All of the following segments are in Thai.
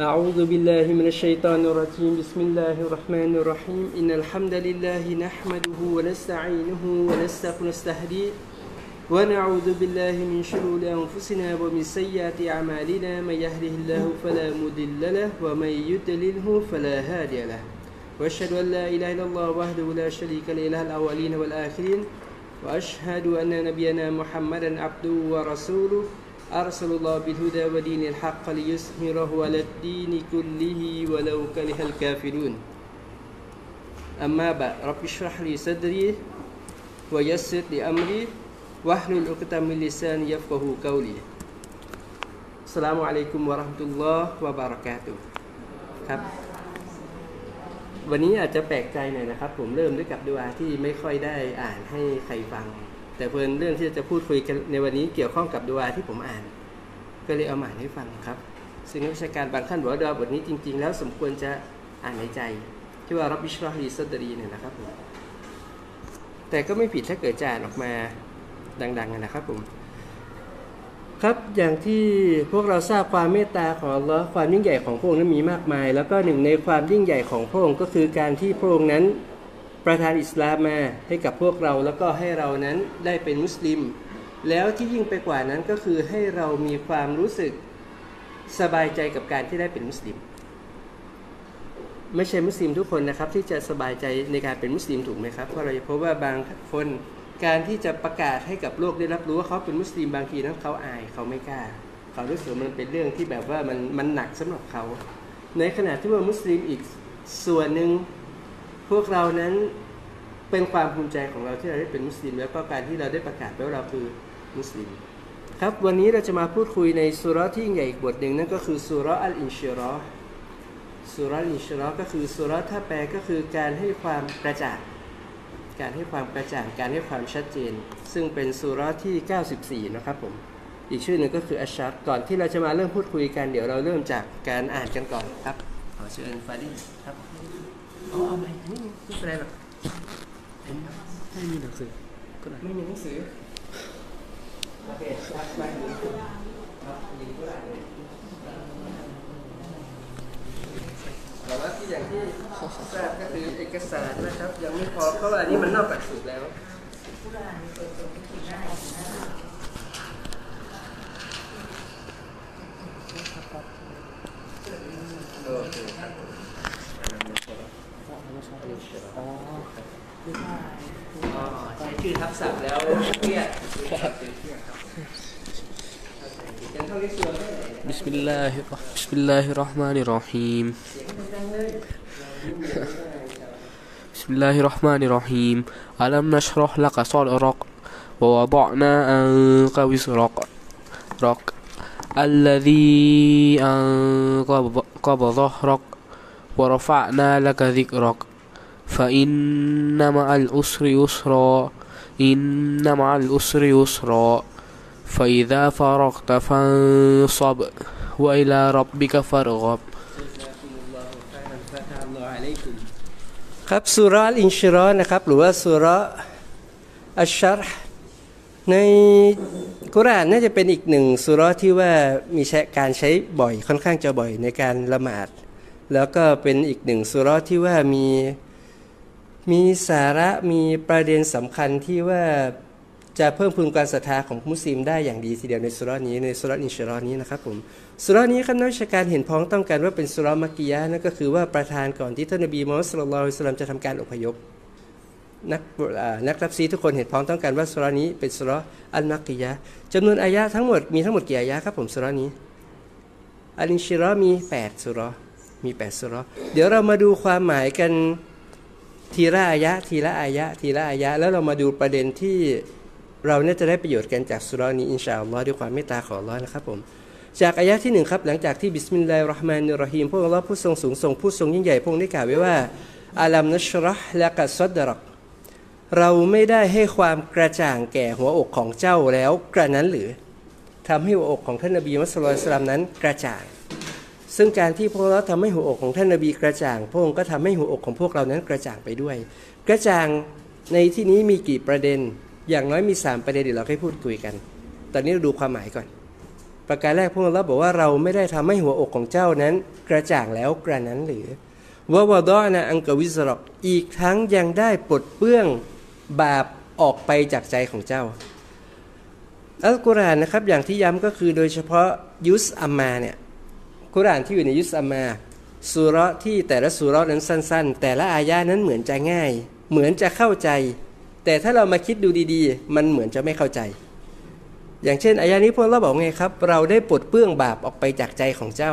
أعوذ بالله من الشيطان الرجيم. بسم الله الرحمن الرحيم. إن الحمد لله نحمده ونستعينه ونستهديه ونعوذ بالله من شرور أنفسنا ومن سيئات أعمالنا. من يهده الله فلا مضل له ومن يضلله فلا هادي له. وأشهد أن لا إله إلا الله وحده لا شريك له. إله الأولين والآخرين. وأشهد أن نبينا محمدا عبده ورسوله. أرسل الله بالهدى ودين الحق ليظهره على الدين كله ولو كره الكافرون أما بعد رب اشرح لي صدري ويسر لي أمري واحلل عقدة من لساني يفقه قولي السلام عليكم ورحمة الله وبركاته ครับ วันนี้อาจจะแปลกใจหน่อยนะครับ ผมเริ่มด้วยกับดูอาที่ไม่ค่อยได้อ่านให้ใครฟัง แต่เพื่อนเรื่องที่จะพูดคุยกันในวันนี้เกี่ยวข้องกับดูอาที่ผมอ่าน ก็เลยเอามาอ่านให้ฟังครับ ซึ่งนักวิชาการบางท่านบอกว่าดูอาบทนี้จริง ๆ แล้วสมควรจะอ่านในใจ ที่ว่ารับบิชรอฮีซัดรีเนี่ยนะครับผมแต่ก็ไม่ผิดถ้าเกิดจะอ่านออกมาดังๆนะครับผมครับอย่างที่พวกเราทราบความเมตตาของอัลลอฮ์ความยิ่งใหญ่ของพระองค์นั้นมีมากมาย แล้วก็หนึ่งในความยิ่งใหญ่ของพระองค์ก็คือการที่พระองค์นั้น ประทานอิสลามมาให้กับพวกเราแล้วก็ให้เรานั้นได้เป็นมุสลิม แล้วที่ยิ่งไปกว่านั้นก็คือให้เรามีความรู้สึกสบายใจกับการที่ได้เป็นมุสลิม ไม่ใช่มุสลิมทุกคนนะครับ ที่จะสบายใจในการเป็นมุสลิมถูกไหมครับเพราะเราจะพบว่าบางคนการที่จะประกาศให้กับโลกได้รับรู้ว่าเขาเป็นมุสลิมบางทีนั้นเขาอายเขาไม่กล้า เขารู้สึกมันเป็นเรื่องที่แบบว่ามันมันหนักสำหรับเขา ในขณะที่ว่ามุสลิมอีกส่วนหนึ่ง พวกเรานั้นเป็นความภูมิใจของเราที่เราได้เป็นมุสลิม แล้วก็การที่เราได้ประกาศว่าเราคือมุสลิมครับวันนี้เราจะมาพูดคุยในสุรที่ใหญ่อีกบทหนึ่งนั่นก็คือสุรอัลอินชิรอสุรอัลอินชิรอก็คือสุรถ้าแปลก็คือการให้ความกระจ่าง การให้ความกระจ่าง การให้ความชัดเจน ซึ่งเป็นสุรที่ 94 นะครับผม อีกชื่อหนึ่งก็คืออัชชัดก่อนที่เราจะมาเริ่มพูดคุยกัน เดี๋ยวเราเริ่มจากการอ่านกันก่อนครับ ขอเชิญฟาดิครับ เอาเอาไปนี่ไม่เป็นไรหรอกไม่มีหนังสือก็ได้ไม่มีหนังสือโอเคครับไปครับยิงก็ได้แต่ว่าที่อย่างที่ทราบก็คือเอกสารนะครับ ยังไม่พอเพราะว่าอันนี้มันนอกหลักสูตรแล้วโอเคครับ อ๋อใช้ชื่อทับศัพท์แล้วเครียดยังเท่าที่ส่วนได้ไหนนะ بسم الله بسم الله الرحمن الرحيم เสียงดังๆเลย بسم الله الرحمن الرحيم ألم نشرح لك صدرك ووضعنا عنك وزرك رك الذي أنقض ظهرك ورفعنا لك ذكرك فإن مع العسر يسرا إن مع العسر يسرا فإذا فرغت فانصب وإلى ربك فارغب ครับสุราอินชิรอนะครับ หรือว่าสุราอัชชารห์ในกุรอานน่าจะเป็นอีกหนึ่งสุราที่ว่ามีใช้การใช้บ่อยค่อนข้างจะบ่อยในการละหมาด แล้วก็เป็นอีกหนึ่งสุราที่ว่ามี มีสาระมีประเด็นสำคัญที่ว่าจะเพิ่มพูนการศรัทธาของมุสลิมได้อย่างดีทีเดียวในสุรานี้ในสุราอินชิรอนี้นะครับผมสุรานี้ครับนักวิชาการเห็นพ้องต้องกันว่าเป็นสุรามักกิยะนั่นก็คือว่าประธานก่อนที่ท่านนบีมูฮัมมัดสุลลัลลอฮุอะลัยฮิวะซัลลัมจะทำการอพยพนักนักตัฟซีรทุกคนเห็นพ้องต้องกันว่าซูเราะฮ์นี้เป็นซูเราะฮ์ المكية จำนวนอายะฮ์ทั้งหมดมีทั้งหมดกี่อายะฮ์ครับผมซูเราะฮ์นี้ الانشراح มี8ซูเราะฮ์มี8ซูเราะฮ์เดี๋ยวเรามาดูความหมายกัน ทีละอายะฮ์ ทีละอายะฮ์ ทีละอายะฮ์ แล้วเรามาดูประเด็นที่เราเนี่ยจะได้ประโยชน์กันจากซูเราะฮ์นี้ إن شاء اللهด้วยความเมตตาของอัลลอฮ์นะครับผมจากอายะฮ์ที่หนึ่งครับหลังจากที่บิสมิลลาฮิรราะห์มานิรราะฮีมพวกอัลลอฮ์ผู้ทรงสูงทรงผู้ทรงยิ่งใหญ่พระองค์ได้กล่าวไว้ว่าอาลัมนัชราะห์ละกัซัดรักเราไม่ได้ให้ความกระจ่างแก่หัวอกของเจ้าแล้วกระนั้นหรือทำให้หัวอกของท่านนบีมุสลิมสลามนั้นกระจ่าง ซึ่งการที่พวกเราทำให้หัวอกของท่านนบีกระจ่าง พระองค์ก็ทำให้หัวอกของพวกเรานั้นกระจ่างไปด้วย กระจ่างในที่นี้มีกี่ประเด็น อย่างน้อยมีสามประเด็นเดี๋ยวเราให้พูดคุยกัน ตอนนี้เราดูความหมายก่อน ประการแรกพวกเราบอกว่าเราไม่ได้ทำให้หัวอกของเจ้านั้น กระจ่างแล้วกระนั้นหรือว่าวดอนะอังกวิสรอกอีกทั้งยังได้ปลดเปื้องบาปออกไปจากใจของเจ้าอัลกุรอานนะครับอย่างที่ย้ำก็คือโดยเฉพาะยุสอัมมาเนี่ย กุรานที่อยู่ในยุสอมาสุระที่แต่ละสุระนั้นสั้น ๆ แต่ละอายะนั้นเหมือนจะง่าย เหมือนจะเข้าใจ แต่ถ้าเรามาคิดดูดีๆ มันเหมือนจะไม่เข้าใจ อย่างเช่นอายะนี้พวกเราบอกไงครับ เราได้ปลดเปื้องบาปออกไปจากใจของเจ้า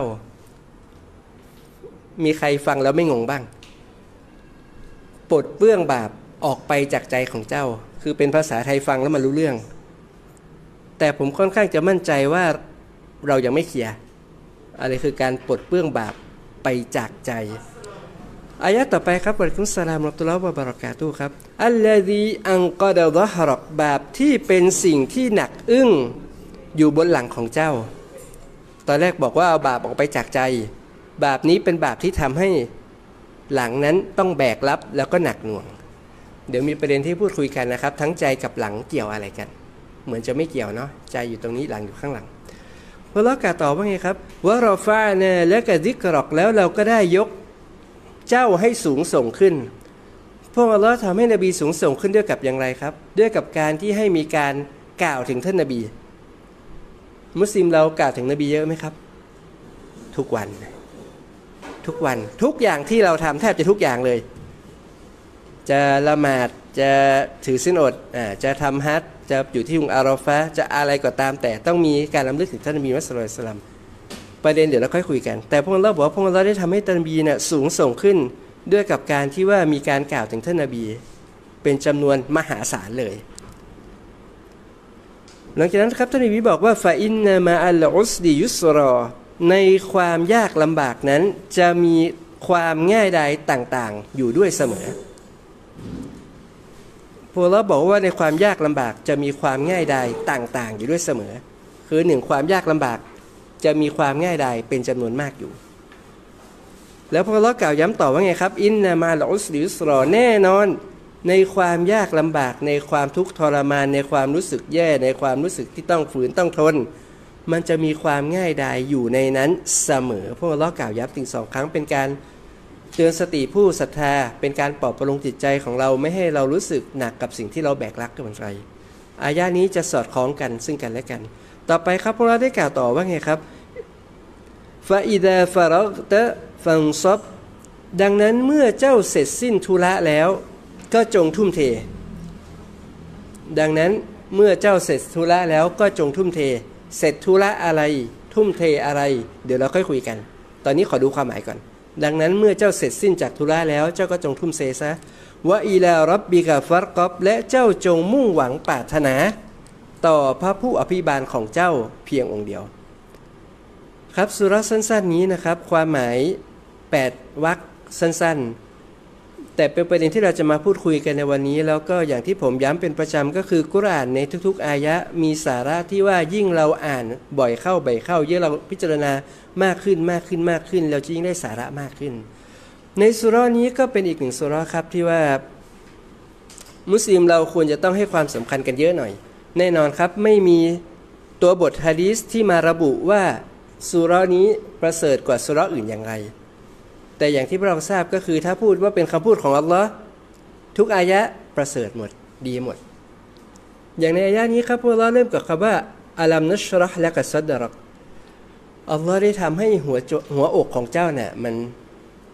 มีใครฟังแล้วไม่งงบ้างปลดเปื้องบาปออกไปจากใจของเจ้า คือเป็นภาษาไทยฟังแล้วมันรู้เรื่อง แต่ผมค่อนข้างจะมั่นใจว่าเรายังไม่เคลียร์ อะไรคือการปลดเปื้องบาปไปจากใจ อายะต่อไปครับบริคุสลามอัลตุลลอฮ์บะบารากาตุครับอัลลดีอังกอดะดะฮรอกบาปที่เป็นสิ่งที่หนักอึ้งอยู่บนหลังของเจ้า ตอนแรกบอกว่าเอาบาปออกไปจากใจ บาปนี้เป็นบาปที่ทำให้หลังนั้นต้องแบกรับแล้วก็หนักหน่วง เดี๋ยวมีประเด็นที่พูดคุยกันนะครับ ทั้งใจกับหลังเกี่ยวอะไรกัน เหมือนจะไม่เกี่ยวเนาะใจอยู่ตรงนี้หลังอยู่ข้างหลัง พระลอกาตอบว่าไงครับว่าเราฟ้าเนี่ยและกะดิกรอกแล้วเราก็ได้ยกเจ้าให้สูงส่งขึ้น พวกอัลลอฮ์ทำให้นบีสูงส่งขึ้นด้วยกับอย่างไรครับ ด้วยกับการที่ให้มีการกล่าวถึงท่านนบี มุสลิมเรากล่าวถึงนบีเยอะไหมครับ ทุกวัน ทุกวันทุกอย่างที่เราทำแทบจะทุกอย่างเลย จะละหมาด จะถือสินอดอ่าจะทำฮัจญ์จะอยู่ที่หุงอารอฟะจะอะไรก็ตามแต่ต้องมีการลำลึกถึงท่านนบีมุสลิมสลัมประเด็นเดี๋ยวเราค่อยคุยกัน แต่พวกเราบอกว่าพวกเราได้ทำให้ท่านนบีเนี่ยสูงส่งขึ้นด้วยกับการที่ว่ามีการกล่าวถึงท่านนบี เป็นจำนวนมหาศาลเลย หลังจากนั้นครับท่านนบีบอกว่าฟาอินนามาอัลอุสดิยุสรอ ในความยากลำบากนั้นจะมีความง่ายใดต่างๆ อยู่ด้วยเสมอ วกเราบอกว่าในความยากลำบากจะมีความง่ายใดต่างๆ อยู่ด้วยเสมอ คือหนึ่งความยากลำบากจะมีความง่ายใดเป็นจำนวนมากอยู่ แล้วพวกเรากล่าวย้ำต่อว่าไงครับ อินนามาลอุสลิสรอแน่นอน ในความยากลำบาก ในความทุกข์ทรมาน ในความรู้สึกแย่ในความรู้สึกที่ต้องฝืนต้องทน มันจะมีความง่ายดายอยู่ในนั้นเสมอพวกเรากล่าวย้ำถึงสองครั้งเป็นการ ตือนสติผู้ศรัทธาเป็นการปลอบประโลมจิตใจของเราไม่ให้เรารู้สึกหนักกับสิ่งที่เราแบกรักกับมันไรอายานี้จะสอดคล้องกันซึ่งกันและกัน ต่อไปครับพวกเราได้กล่าวต่อว่าไงครับฟาอิดาฟารกตะฟังซบดังนั้นเมื่อเจ้าเสร็จสิ้นธุระแล้ว ก็จงทุ่มเท ดังนั้นเมื่อเจ้าเสร็จธุระแล้วก็จงทุ่มเท เสร็จธุระอะไร ทุ่มเทอะไร เดี๋ยวเราค่อยคุยกัน ตอนนี้ขอดูความหมายก่อน ดังนั้นเมื่อเจ้าเสร็จสิ้นจากธุระแล้ว เจ้าก็จงทุ่มเซซะวะอีลารับบิกาฟัรกอบและเจ้าจงมุ่งหวังปรารถนา ต่อพระผู้อภิบาลของเจ้าเพียงองค์เดียว ครับสุรสั้นๆนี้นะครับ ความหมาย 8วรรคสั้นๆ แต่เป็นประเด็นที่เราจะมาพูดคุยกันในวันนี้ แล้วก็อย่างที่ผมย้ำเป็นประจำก็คือกุรอานในทุกๆ อายะมีสาระที่ว่ายิ่งเราอ่านบ่อยเข้าบ่อยเข้าเยอะเราพิจารณามากขึ้นมากขึ้นมากขึ้น เราจะยิ่งได้สาระมากขึ้น ในสุรานี้ก็เป็นอีกหนึ่งสุราครับที่ว่า มุสลิมเราควรจะต้องให้ความสำคัญกันเยอะหน่อย แน่นอนครับไม่มีตัวบทฮะดีสที่มาระบุว่าสุรานี้ประเสริฐกว่าสุราอื่นอย่างไร แต่อย่างที่พวกเราทราบก็คือถ้าพูดว่าเป็นคำพูดของอัลลอฮ์ทุกอายะประเสริฐหมดดีหมด อย่างในอายะนี้ครับพวกเราเริ่มกับคำว่าอัลัมนัชรห์และกัสดรักอัลลอฮ์ได้ทำให้หัวหัวอกของเจ้าเนี่ยมัน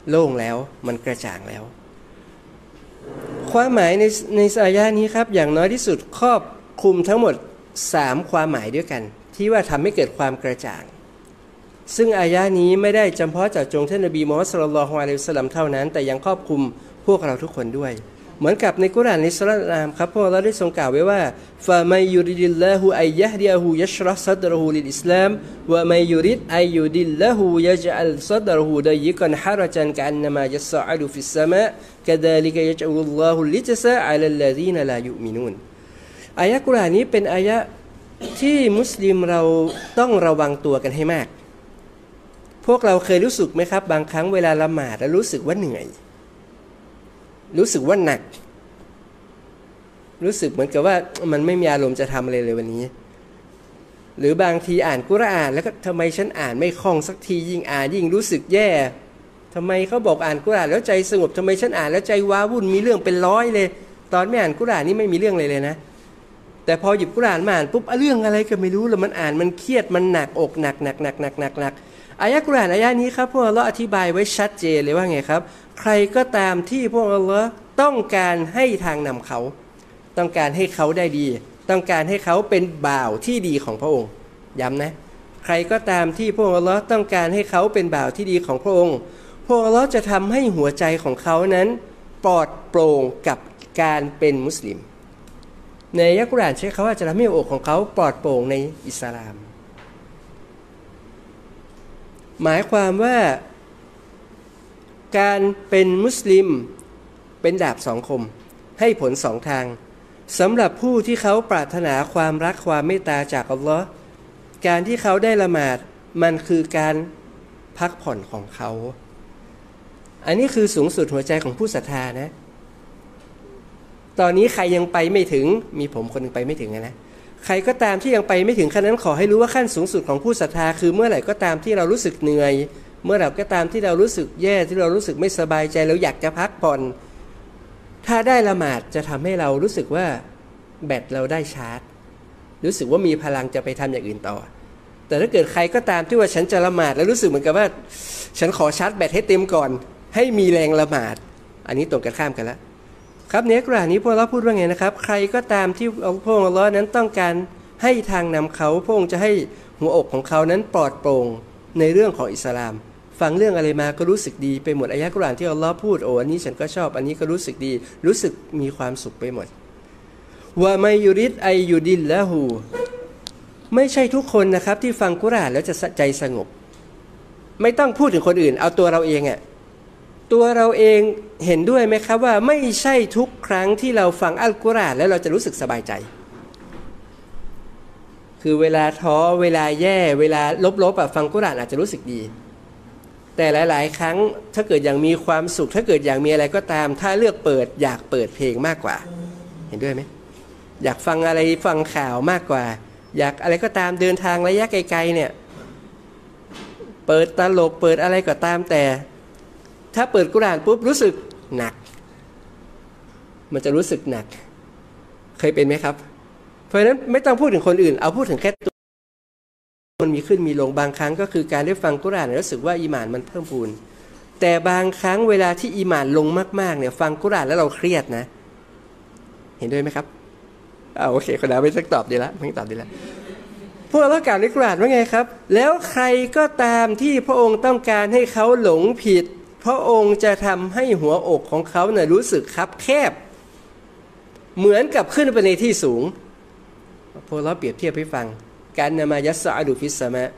โล่งแล้วมันกระจ่างแล้ว ความหมายในในอายะนี้ครับ อย่างน้อยที่สุดครอบคลุมทั้งหมด 3 ความหมายด้วยกัน ที่ว่าทำให้เกิดความกระจ่าง ซึ่งอายะนี้ไม่ได้จำเพาะจาะจงท่านนบีมูฮัมมัดสุลลัลฮุอะลัยฮิวสลัมเท่านั้น แต่ยังครอบคลุมพวกเราทุกคนด้วย เหมือนกับในกุรานในสุรานามครับพวกเราได้ทรงกล่าวไว้ว่าฟาไมยูริดิลลาหูอัยยะดิยะฮูยัชรห์ซัดรหูลิอิสลามวะมัยยูริดอัยยูดิลลาหูยัจอัลซัดรหูดัยกันฮาระจันกันนมายัสซะดูฟิสสมะกะดาลิกยัจอัลลอฮุลิจซะอัลลลซีนลายุมินูนอายะกุรานนี้เป็นอายะที่มุสลิมเราต้องระวังตัวกันให้มาก พวกเราเคยรู้สึกไหมครับ บางครั้งเวลาละหมาดแล้วรู้สึกว่าเหนื่อย รู้สึกว่าหนัก รู้สึกเหมือนกับว่ามันไม่มีอารมณ์จะทำอะไรเลยวันนี้ หรือบางทีอ่านกุรอาน แล้วก็ทำไมฉันอ่านไม่คล่องสักทียิ่งอ่านยิ่งรู้สึกแย่ทำไมเขาบอกอ่านกุรอานแล้วใจสงบทำไมฉันอ่านแล้วใจว้าวุ่นมีเรื่องเป็นร้อยเลย ตอนไม่อ่านกุรอานนี่ไม่มีเรื่องเลยเลยนะ แต่พอหยิบกุรอานมาอ่านปุ๊บเรื่องอะไรก็ไม่รู้แล้วมันอ่านมันเครียดมันหนักอกหนักหนักหนักหนักหนักหนัก อายะกุรานอายะนี้ครับพวกเราอธิบายไว้ชัดเจนเลยว่าไงครับ ใครก็ตามที่พวกเราต้องการให้ทางนำเขา ต้องการให้เขาได้ดี ต้องการให้เขาเป็นบ่าวที่ดีของพระองค์ ย้ำนะ ใครก็ตามที่พวกเราต้องการให้เขาเป็นบ่าวที่ดีของพระองค์ พวกเราจะทำให้หัวใจของเขานั้น ปลอดโปร่งกับการเป็นมุสลิม ในยักกุรานใช้คาว่าจะทำให้อกของเขาปลอดโปร่งในอิสลาม หมายความว่าการเป็นมุสลิมเป็นดาบสองคม ให้ผลสองทางสำหรับผู้ที่เขาปรารถนาความรักความเมตตาจากอัลลอฮ์การที่เขาได้ละหมาดมันคือการพักผ่อนของเขา อันนี้คือสูงสุดหัวใจของผู้ศรัทธานะ ตอนนี้ใครยังไปไม่ถึงมีผมคนนึงไปไม่ถึงนะ ใครก็ตามที่ยังไปไม่ถึงขั้นนั้นขอให้รู้ว่าขั้นสูงสุดของผู้ศรัทธาคือเมื่อไหร่ก็ตามที่เรารู้สึกเหนื่อย เมื่อไหร่ก็ตามที่เรารู้สึกแย่ที่เรารู้สึกไม่สบายใจเราอยากจะพักผ่อน ถ้าได้ละหมาดจะทำให้เรารู้สึกว่าแบตเราได้ชาร์จ รู้สึกว่ามีพลังจะไปทำอย่างอื่นต่อ แต่ถ้าเกิดใครก็ตามที่ว่าฉันจะละหมาดแล้วรู้สึกเหมือนกับว่า ฉันขอชาร์จแบตให้เต็มก่อน ให้มีแรงละหมาด อันนี้ตรงกันข้ามกันแล้ว ครับเนื้อกรานี้พวกเราพูดว่าไงนะครับ ใครก็ตามที่พระองค์ล้อนั้นต้องการให้ทางนำเขาพระองค์จะให้หัวอกของเขานั้นปลอดโปร่งในเรื่องของอิสลาม ฟังเรื่องอะไรมาก็รู้สึกดีไปหมดอายะกุรานที่อัลลอฮ์พูดโอ้อันนี้ฉันก็ชอบอันนี้ก็รู้สึกดี รู้สึกมีความสุขไปหมดว่าไมยุริดไอยูดินละหูไม่ใช่ทุกคนนะครับที่ฟังกุรานแล้วจะใจสงบ ไม่ต้องพูดถึงคนอื่น เอาตัวเราเองอะ ตัวเราเองเห็นด้วยไหมครับว่าไม่ใช่ทุกครั้งที่เราฟังอัลกุรอานแล้วเราจะรู้สึกสบายใจ คือเวลาท้อเวลาแย่ เวลาลบๆแบบฟังกุรอานอาจจะรู้สึกดี แต่หลาย ๆ ครั้งถ้าเกิดอย่างมีความสุข ถ้าเกิดอย่างมีอะไรก็ตาม ถ้าเลือกเปิดอยากเปิดเพลงมากกว่า เห็นด้วยไหมอยากฟังอะไรฟังข่าวมากกว่า อยากอะไรก็ตามเดินทางระยะไกลๆเนี่ย เปิดตลกเปิดอะไรก็ตามแต่ ถ้าเปิดกุรานปุ๊บรู้สึกหนัก มันจะรู้สึกหนัก เคยเป็นไหมครับ เพราะฉะนั้นไม่ต้องพูดถึงคนอื่น เอาพูดถึงแค่ตัวมันมีขึ้นมีลงบางครั้งก็คือการได้ฟังกุรานรู้สึกว่าอีหมานมันเพิ่มพูนแต่บางครั้งเวลาที่อีหมานลงมากๆเนี่ยฟังกุรานแล้วเราเครียดนะ เห็นด้วยไหมครับเอาโอเคคนนั้นไม่ต้องตอบดีละไม่ตอบดีละพวกเรากล่าวในกุรานว่าไงครับ แล้วใครก็ตามที่พระองค์ต้องการให้เขาหลงผิด พระองค์จะทำให้หัวอกของเขาเน่ยรู้สึกคับแคบ เหมือนกับขึ้นไปในที่สูงพวกเราเปรียบเทียบให้ฟัง การนามายัสอาดูฟิสมะ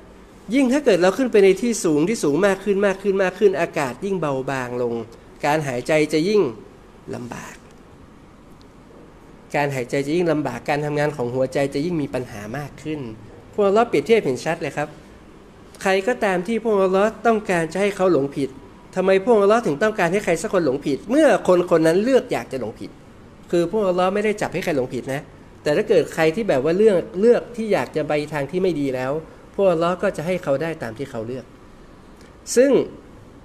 ยิ่งถ้าเกิดเราขึ้นไปในที่สูงที่สูงมากขึ้นมากขึ้นมากขึ้นอากาศยิ่งเบาบางลง การหายใจจะยิ่งลำบาก การหายใจจะยิ่งลำบากการทำงานของหัวใจจะยิ่งมีปัญหามากขึ้น พวกเราเปรียบเทียบเห็นชัดเลยครับ ใครก็ตามที่พวกเราต้องการจะให้เขาหลงผิด ทำไมพวกเราถึงต้องการให้ใครสักคนหลงผิด เมื่อคนคนนั้นเลือกอยากจะหลงผิด คือพวกเราไม่ได้จับให้ใครหลงผิดนะ แต่ถ้าเกิดใครที่แบบว่าเลือกเลือกที่อยากจะไปทางที่ไม่ดีแล้ว พวกเราก็จะให้เขาได้ตามที่เขาเลือก ซึ่ง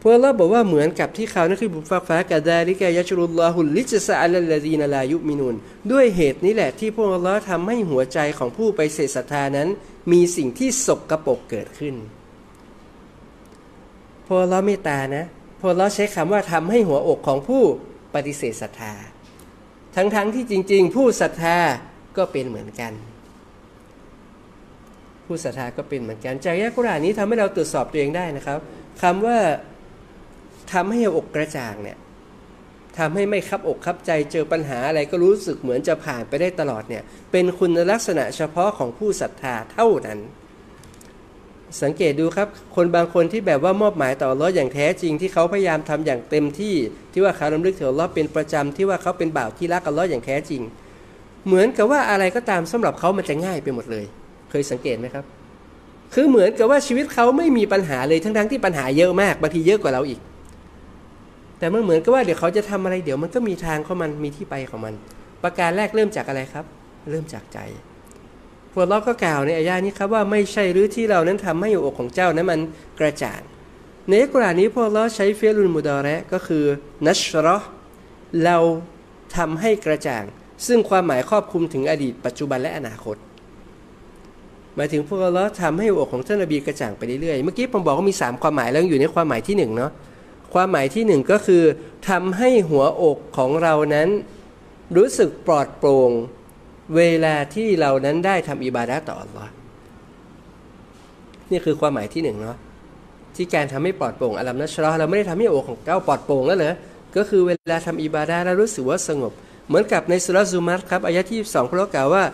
พวกเราบอกว่าเหมือนกับที่เขานั่นคือบุฟฟ้ากาดาลิกายชรุลลอฮุลิจสะอัลลดีนลายุมินุนด้วยเหตุนี้แหละที่พวกเราทำให้หัวใจของผู้ไปเสศรัทธานั้น มีสิ่งที่สกกระปกเกิดขึ้น วกเราเมตตานะพวกเราใช้คำว่าทำให้หัวอกของผู้ปฏิเสธศรัทธา ทั้งๆทที่จริง ๆ ผู้ศรัทธาก็เป็นเหมือนกัน ผู้ศรัทธาก็เป็นเหมือนกันจากยะกุรานนี้ทำให้เราตรวจสอบตัวเองได้นะครับคำว่าทำให้อกกระจ่างเนี่ยทำให้ไม่คับอกคับใจเจอปัญหาอะไรก็รู้สึกเหมือนจะผ่านไปได้ตลอดเนี่ยเป็นคุณลักษณะเฉพาะของผู้ศรัทธาเท่านั้น สังเกตดูครับ คนบางคนที่แบบว่ามอบหมายต่อรออย่างแท้จริงที่เขาพยายามทำอย่างเต็มที่ที่ว่าเขาลำลึกถึงรอเป็นประจำที่ว่าเขาเป็นบ่าวที่รักกันรออย่างแท้จริง เหมือนกับว่าอะไรก็ตามสำหรับเขามันจะง่ายไปหมดเลย เคยสังเกตไหมครับ คือเหมือนกับว่าชีวิตเขาไม่มีปัญหาเลยทั้งๆที่ปัญหาเยอะมากบางทีเยอะกว่าเราอีก แต่เมื่อเหมือนกับว่าเดี๋ยวเขาจะทำอะไรเดี๋ยวมันก็มีทางของมันมีที่ไปของมัน ประการแรกเริ่มจากอะไรครับ เริ่มจากใจ พวกเราก็กล่าวในอายานี้ครับว่าไม่ใช่หรือที่เรานั้นทำให้อกของเจ้านั้นมันกระจ่างในกุรานี้พวกเราใช้เฟลุนมุดาระก็คือนัชรอเราทำให้กระจ่าง ซึ่งความหมายครอบคลุมถึงอดีต ปัจจุบันและอนาคตหมายถึงพวกเราทำให้อกของท่านนบีกระจ่างไปเรื่อยๆ เมื่อกี้ผมบอกว่ามี 3 ความหมายแล้วอยู่ในความหมายที่1เนาะ ความหมายที่ 1 ก็คือทำให้หัวอกของเรานั้น รู้สึกปลอดโปร่ง เวลาที่เรานั้นได้ทำอิบาดะต่ออัลลอฮ์นี่คือความหมายที่หนึ่งเนาะที่การทำให้ปลอดโปร่งอัลลัมนัชรอเราไม่ได้ทำให้อกของเก้าปลอดโปร่งแล้วเหรอก็คือเวลาทำอิบาดะแล้วรู้สึกว่าสงบ เหมือนกับในสุรซูมัตครับอายะที่สองพระกล่าวว่า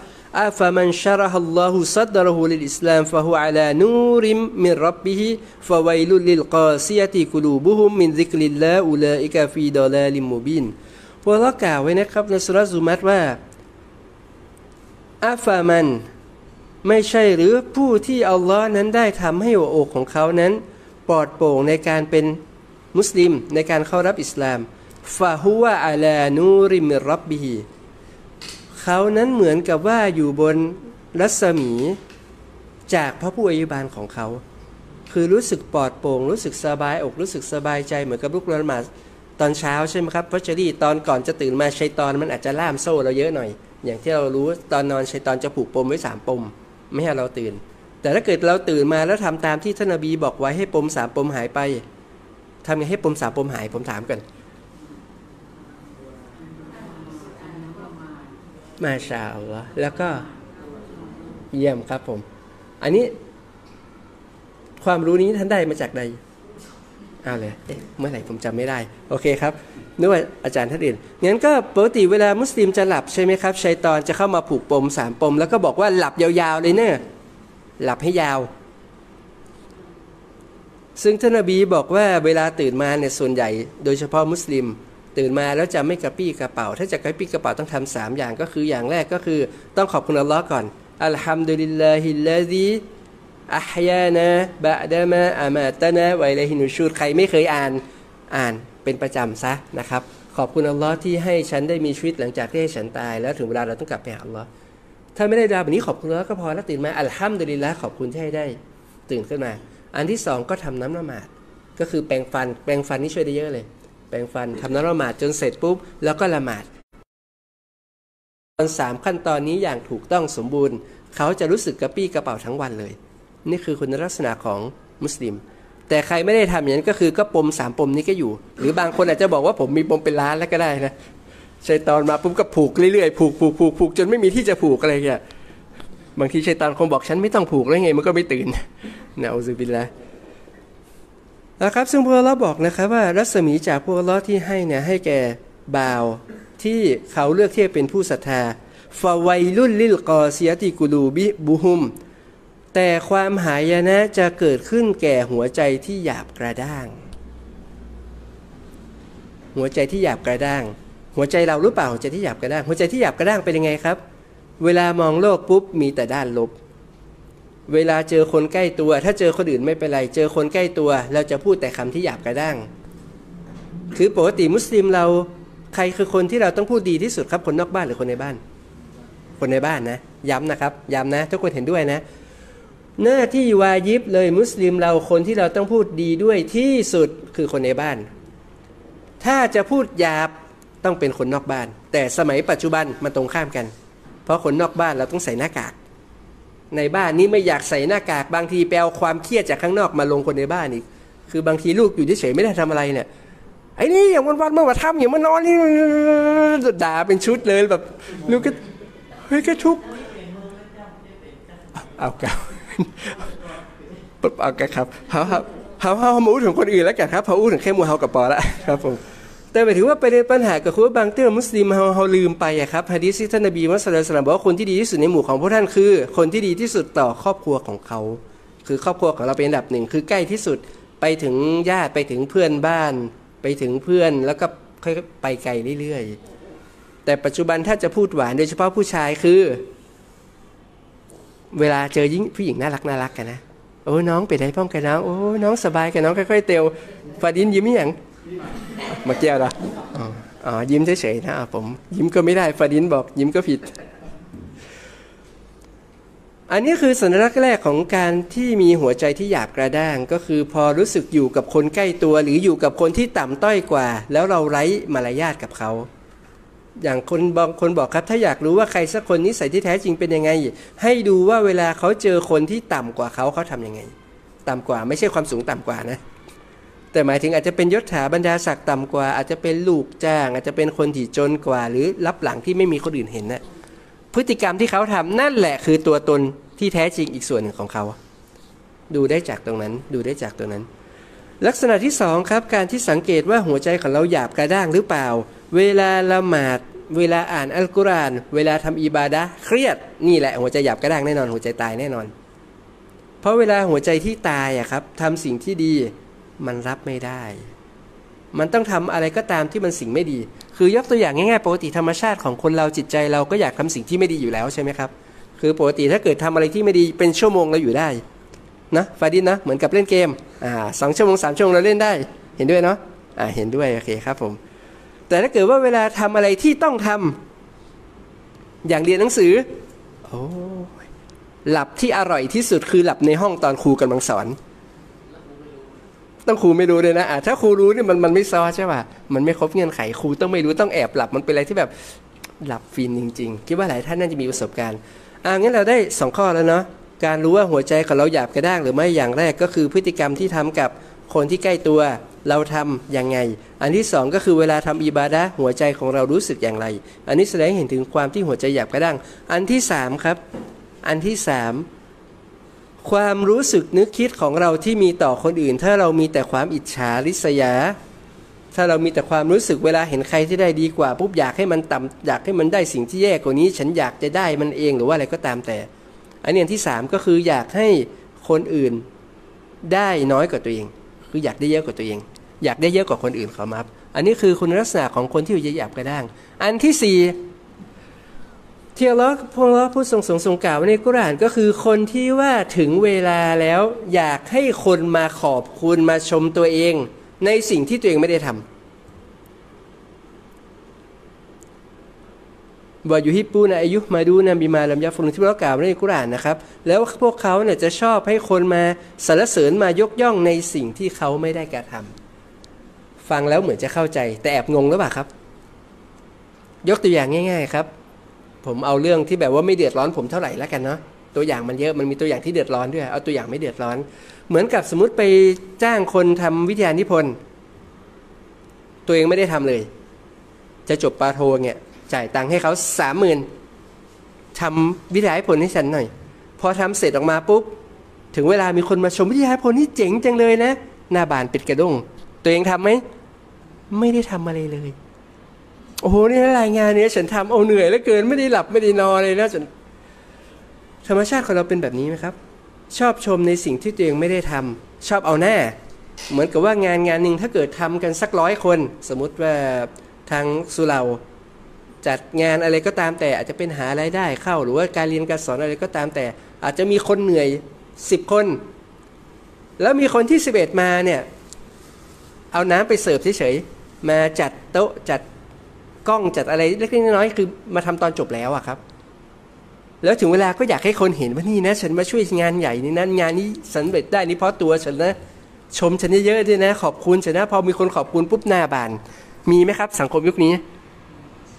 อาฟามันชาระฮัลลอฮุซัดดะรหูลิลอิสลามฟะฮุอะลานูริมมินรับบิฮิฟะวัยลุลิลกาซียติกุลูบุฮุมมินซิกลิลลาอุลาอิกาฟีดอลาลิมมูบินพวกเรากล่าวไว้นะครับในซูเราะฮ์ الزمر ว่า أفمن ไม่ใช่หรือผู้ที่อัลลอฮ์นั้นได้ทำให้หัวอกของเขานั้น ปลอดโปร่งในการเป็นมุสลิมในการเข้ารับอิสลามفهو على نور من ربه เขานั้นเหมือนกับว่าอยู่บนรัศมีจากพระผู้อภิบาลของเขา คือรู้สึกปลอดโปร่งรู้สึกสบายอกรู้สึกสบายใจเหมือนกับลูกละหมาดตอนเช้าใช่ไหมครับเพัชรีตอนก่อนจะตื่นมาชัยตอนมันอาจจะล่ามโซ่เราเยอะหน่อย อย่างที่เรารู้ตอนนอนชัยตอนจะผูกปมไว้สามปม ไม่ให้เราตื่น แต่ถ้าเกิดเราตื่นมาแล้วทำตามที่ท่านนบีบอกไว้ให้ปมสามปมหายไปทำไงให้ปมสามปมหายผมถามกันมาชาอัลลอฮ์แล้วก็เยี่ยมครับผม อันนี้ความรู้นี้ท่านได้มาจากใด อาเลยเอ๊ะเมื่อไหร่ผมจำไม่ได้ โอเคครับนึกว่าอาจารย์ท่านอื่นงั้นก็ปกติเวลามุสลิมจะหลับใช่ไหมครับชัยตอนจะเข้ามาผูกปมสามปม แล้วก็บอกว่าหลับยาวๆเลยเนอะหลับให้ยาว ซึ่งท่านนบีบอกว่าเวลาตื่นมาเนี่ยส่วนใหญ่ โดยเฉพาะมุสลิม ตื่นมาแล้วจะไม่กระปี้กระเป๋า ถ้าจะกระปี้กระเป๋าต้องทำสามอย่างก็คืออย่างแรกก็คือ ต้องขอบคุณอัลลอฮ์ก่อนอัลฮัมดุลิลลาฮิลลาฮิ อัฮยานะบะดามะอามาตนะไวเลหินุชูดใครไม่เคยอ่านอ่านเป็นประจำซะนะครับ ขอบคุณอัลลอฮ์ที่ให้ฉันได้มีชีวิตหลังจากที่ให้ฉันตาย แล้วถึงเวลาเราต้องกลับไปหาอัลลอฮ์ถ้าไม่ได้ดาวแบบนี้ขอบคุณอัลลอฮ์ก็พอแล้วตื่นมาอัลฮัมดุลิลละขอบคุณที่ให้ได้ตื่นขึ้นมา อันที่สองก็ทำน้ำละหมาด ก็คือแปรงฟัน แปรงฟันนี่ช่วยได้เยอะเลย แปรงฟันทำน้ำละหมาดจนเสร็จปุ๊บแล้วก็ละหมาดตอนสามขั้นตอนนี้อย่างถูกต้องสมบูรณ์ เขาจะรู้สึกกระปี้กระเป๋าทั้งวันเลย นี่คือคุณลักษณะของมุสลิม แต่ใครไม่ได้ทำอย่างนั้นก็คือก็ปมสามปมนี้ก็อยู่ หรือบางคนอาจจะบอกว่าผมมีปมเป็นล้านแล้วก็ได้นะชัยตอนมาปุ๊บก็ผูกเรื่อยๆผูกผูกผูกผูกจนไม่มีที่จะผูกอะไรเงี้ยบางทีชัยตอนคงบอกฉันไม่ต้องผูกแล้วไงมันก็ไม่ตื่นนะอุซุบิลละนะครับซึ่งพวกเราบอกนะครับว่า รัศมีจากพวกเราที่ให้เนี่ยให้แก่บ่าวที่เขาเลือกที่จะเป็นผู้ศรัทธาฟาวัยรุ่นลิลกอเซียติกูลูบิบุฮุม แต่ความหายนะจะเกิดขึ้นแก่หัวใจที่หยาบกระด้าง หัวใจที่หยาบกระด้าง หัวใจเราหรือเปล่าหัวใจที่หยาบกระด้าง หัวใจที่หยาบกระด้างเป็นยังไงครับ เวลามองโลกปุ๊บมีแต่ด้านลบ เวลาเจอคนใกล้ตัว ถ้าเจอคนอื่นไม่เป็นไร เจอคนใกล้ตัว เราจะพูดแต่คำที่หยาบกระด้าง คือปกติมุสลิมเราใครคือคนที่เราต้องพูดดีที่สุดครับคนนอกบ้านหรือคนในบ้าน คนในบ้านนะ ย้ำนะครับย้ำนะ ทุกคนเห็นด้วยนะ หน้าที่วายิบเลยมุสลิมเราคนที่เราต้องพูดดีด้วยที่สุดคือคนในบ้าน ถ้าจะพูดหยาบต้องเป็นคนนอกบ้าน แต่สมัยปัจจุบันมันตรงข้ามกัน เพราะคนนอกบ้านเราต้องใส่หน้ากาก ในบ้านนี้ไม่อยากใส่หน้ากากบางทีแปลความเครียดจากข้างนอกมาลงคนในบ้านอีก คือบางทีลูกอยู่เฉยๆไม่ได้ทำอะไรเนี่ยไอ้นี่อย่างวันวันเมื่อวานทำอย่างมันนอนนี่ด่าเป็นชุดเลยแบบลูกก็เฮ้ยก็ทุกข์เอาเก่า เอากันครับเขาเขาเขาเขามาอู้ถึงคนอื่นแล้วกันครับเขาอู้ถึงแค่มูเฮากับปอละครับผมแต่หมายถึงว่าประเด็นปัญหาก็คือว่าบางเตื้อมุสลิมเฮาเฮาลืมไปอะครับฮะดีษที่ท่านนบีมุสลิมบอกว่าคนที่ดีที่สุดในหมู่ของพวกท่านคือ คนที่ดีที่สุดต่อครอบครัวของเขา คือครอบครัวของเราเป็นอันดับหนึ่งคือใกล้ที่สุดไปถึงญาติไปถึงเพื่อนบ้าน ไปถึงเพื่อนแล้วก็ค่อยไปไกลเรื่อยๆแต่ปัจจุบันถ้าจะพูดหวานโดยเฉพาะผู้ชายคือ เวลาเจอยิ่งผู้หญิงน่ารักน่ารักกันนะโอ้น้องเป็นไรพ้องกันน้องโอ้น้องสบายกันน้องค่อยๆเตียวฟาดินยิ้มอย่างมาเกี่ยวเหรออ๋อยิ้มเฉยๆนะอะผม ยิ้มก็ไม่ได้ฟาดินบอก ยิ้มก็ผิด อันนี้คือสัญลักษณ์แรกของการที่มีหัวใจที่หยาบกระด้าง ก็คือพอรู้สึกอยู่กับคนใกล้ตัว หรืออยู่กับคนที่ต่ำต้อยกว่า แล้วเราไร้มารยาทกับเขา อย่างคนบางคนบอกครับ ถ้าอยากรู้ว่าใครสักคนนิสัยที่แท้จริงเป็นยังไง ให้ดูว่าเวลาเขาเจอคนที่ต่ำกว่าเขาเขาทำยังไง ต่ำกว่าไม่ใช่ความสูงต่ำกว่านะแต่หมายถึงอาจจะเป็นยศถาบรรดาศักดิ์ต่ำกว่า อาจจะเป็นลูกจ้าง อาจจะเป็นคนที่จนกว่า หรือรับหลังที่ไม่มีคนอื่นเห็นนะพฤติกรรมที่เขาทำนั่นแหละคือตัวตนที่แท้จริงอีกส่วนหนึ่งของเขา ดูได้จากตรงนั้นดูได้จากตรงนั้น ลักษณะที่สองครับการที่สังเกตว่าหัวใจของเราหยาบกระด้างหรือเปล่า เวลาละหมาด เวลาอ่านอัลกุรอาน เวลาทำอิบาดะเครียดนี่แหละหัวใจหยาบกระด้างแน่นอนหัวใจตายแน่นอน เพราะเวลาหัวใจที่ตายอะครับทำสิ่งที่ดีมันรับไม่ได้ มันต้องทำอะไรก็ตามที่มันสิ่งไม่ดี คือยกตัวอย่างง่ายๆปกติธรรมชาติของคนเราจิตใจเราก็อยากทำสิ่งที่ไม่ดีอยู่แล้วใช่ไหมครับคือปกติถ้าเกิดทำอะไรที่ไม่ดีเป็นชั่วโมงเราอยู่ได้นะฟาดินนะเหมือนกับเล่นเกมอ่าสองชั่วโมงสามชั่วโมงเราเล่นได้ เห็นด้วยเนาะอ่าเห็นด้วยโอเคครับผม แต่ถ้าเกิดว่าเวลาทำอะไรที่ต้องทำอย่างเรียนหนังสือ โอ้หลับที่อร่อยที่สุดคือหลับในห้องตอนครูกำลังสอน ต้องครูไม่รู้เลยนะะถ้าครูรู้เนี่ยมันมันไม่ซอใช่ป่ะมันไม่ครบเงื่อนไขครูต้องไม่รู้ต้องแอบหลับมันเป็นอะไรที่แบบหลับฟินจริง ๆ คิดว่าหลายท่านน่าจะมีประสบการณ์อ่างั้นเราได้สองข้อแล้วเนาะการรู้ว่าหัวใจของเราหยาบกระด้างหรือไม่อย่างแรกก็คือพฤติกรรมที่ทำกับคนที่ใกล้ตัว เราทำยังไง อันที่สองก็คือเวลาทำอิบาดะหัวใจของเรารู้สึกอย่างไร อันนี้แสดงให้เห็นถึงความที่หัวใจหยาบกระด้าง อันที่สามครับ อันที่สามความรู้สึกนึกคิดของเราที่มีต่อคนอื่น ถ้าเรามีแต่ความอิจฉาริษยา ถ้าเรามีแต่ความรู้สึกเวลาเห็นใครที่ได้ดีกว่าปุ๊บอยากให้มันต่ำอยากให้มันได้สิ่งที่แย่กว่านี้ ฉันอยากจะได้มันเองหรือว่าอะไรก็ตามแต่ อันนี้อันที่สามก็คืออยากให้คนอื่นได้น้อยกว่าตัวเอง คืออยากได้เยอะกว่าตัวเอง อยากได้เยอะกว่าคนอื่นเขามาอันนี้คือคุณลักษณะของคนที่อยู่หยาบกระด้าง อันที่สี่ที่ลลอพวกเราพูดทรงทรงทรงกล่าวในกุรานก็คือคนที่ว่าถึงเวลาแล้วอยากให้คนมาขอบคุณมาชมตัวเอง ในสิ่งที่ตัวเองไม่ได้ทำวายุฮิปูนะอายุมาดูนะบิมาลัมยาฟุนที่เรากล่าวในกุรานนะครับ แล้วพวกเขาเนี่ยจะชอบให้คนมาสรรเสริญมายกย่องในสิ่งที่เขาไม่ได้กระทำ ฟังแล้วเหมือนจะเข้าใจ แต่แอบงงหรือเปล่าครับ ยกตัวอย่างง่าย ๆ ครับ ผมเอาเรื่องที่แบบว่าไม่เดือดร้อนผมเท่าไหร่แล้วกันเนาะตัวอย่างมันเยอะมันมีตัวอย่างที่เดือดร้อนด้วย เอาตัวอย่างไม่เดือดร้อน เหมือนกับสมมติไปจ้างคนทำวิทยานิพนธ์ตัวเองไม่ได้ทำเลย จะจบปาโทเนี่ยจ่ายตังค์ให้เขาสามหมื่นทำวิทยานิพนธ์ให้ฉันหน่อย พอทำเสร็จออกมาปุ๊บถึงเวลามีคนมาชมวิทยานิพนธ์นี่เจ๋งจังเลยนะ หน้าบานปิดกระด้งตัวเองทำไหม ไม่ได้ทำอะไรเลย โอ้โหนี่รายงานเนี้ยฉันทำเอาเหนื่อยเหลือเกินไม่ได้หลับไม่ได้นอนเลยนะฉันธรรมชาติของเราเป็นแบบนี้ไหมครับ ชอบชมในสิ่งที่ตัวเองไม่ได้ทำชอบเอาหน้า เหมือนกับว่างานงานหนึ่งถ้าเกิดทำกันสักร้อยคน สมมุติว่าทางสุเราจัดงานอะไรก็ตามแต่อาจจะเป็นหารายได้เข้า หรือว่าการเรียนการสอนอะไรก็ตามแต่ อาจจะมีคนเหนื่อยสิบคน แล้วมีคนที่สิบเอ็ดมาเนี่ย เอาน้ำไปเสิร์ฟเฉยๆ มาจัดโต๊ะจัดกล้องจัดอะไรเล็กๆน้อยๆคือมาทำตอนจบแล้วอะครับ แล้วถึงเวลาก็อยากให้คนเห็นว่านี่นะ ฉันมาช่วยงานใหญ่นี่นั้นงานนี้สำเร็จได้นี่เพราะตัวฉันนะชมฉันเยอะๆด้วยนะ ขอบคุณฉันนะพอมีคนขอบคุณปุ๊บหน้าบาน มีไหมครับ สังคมยุคนี้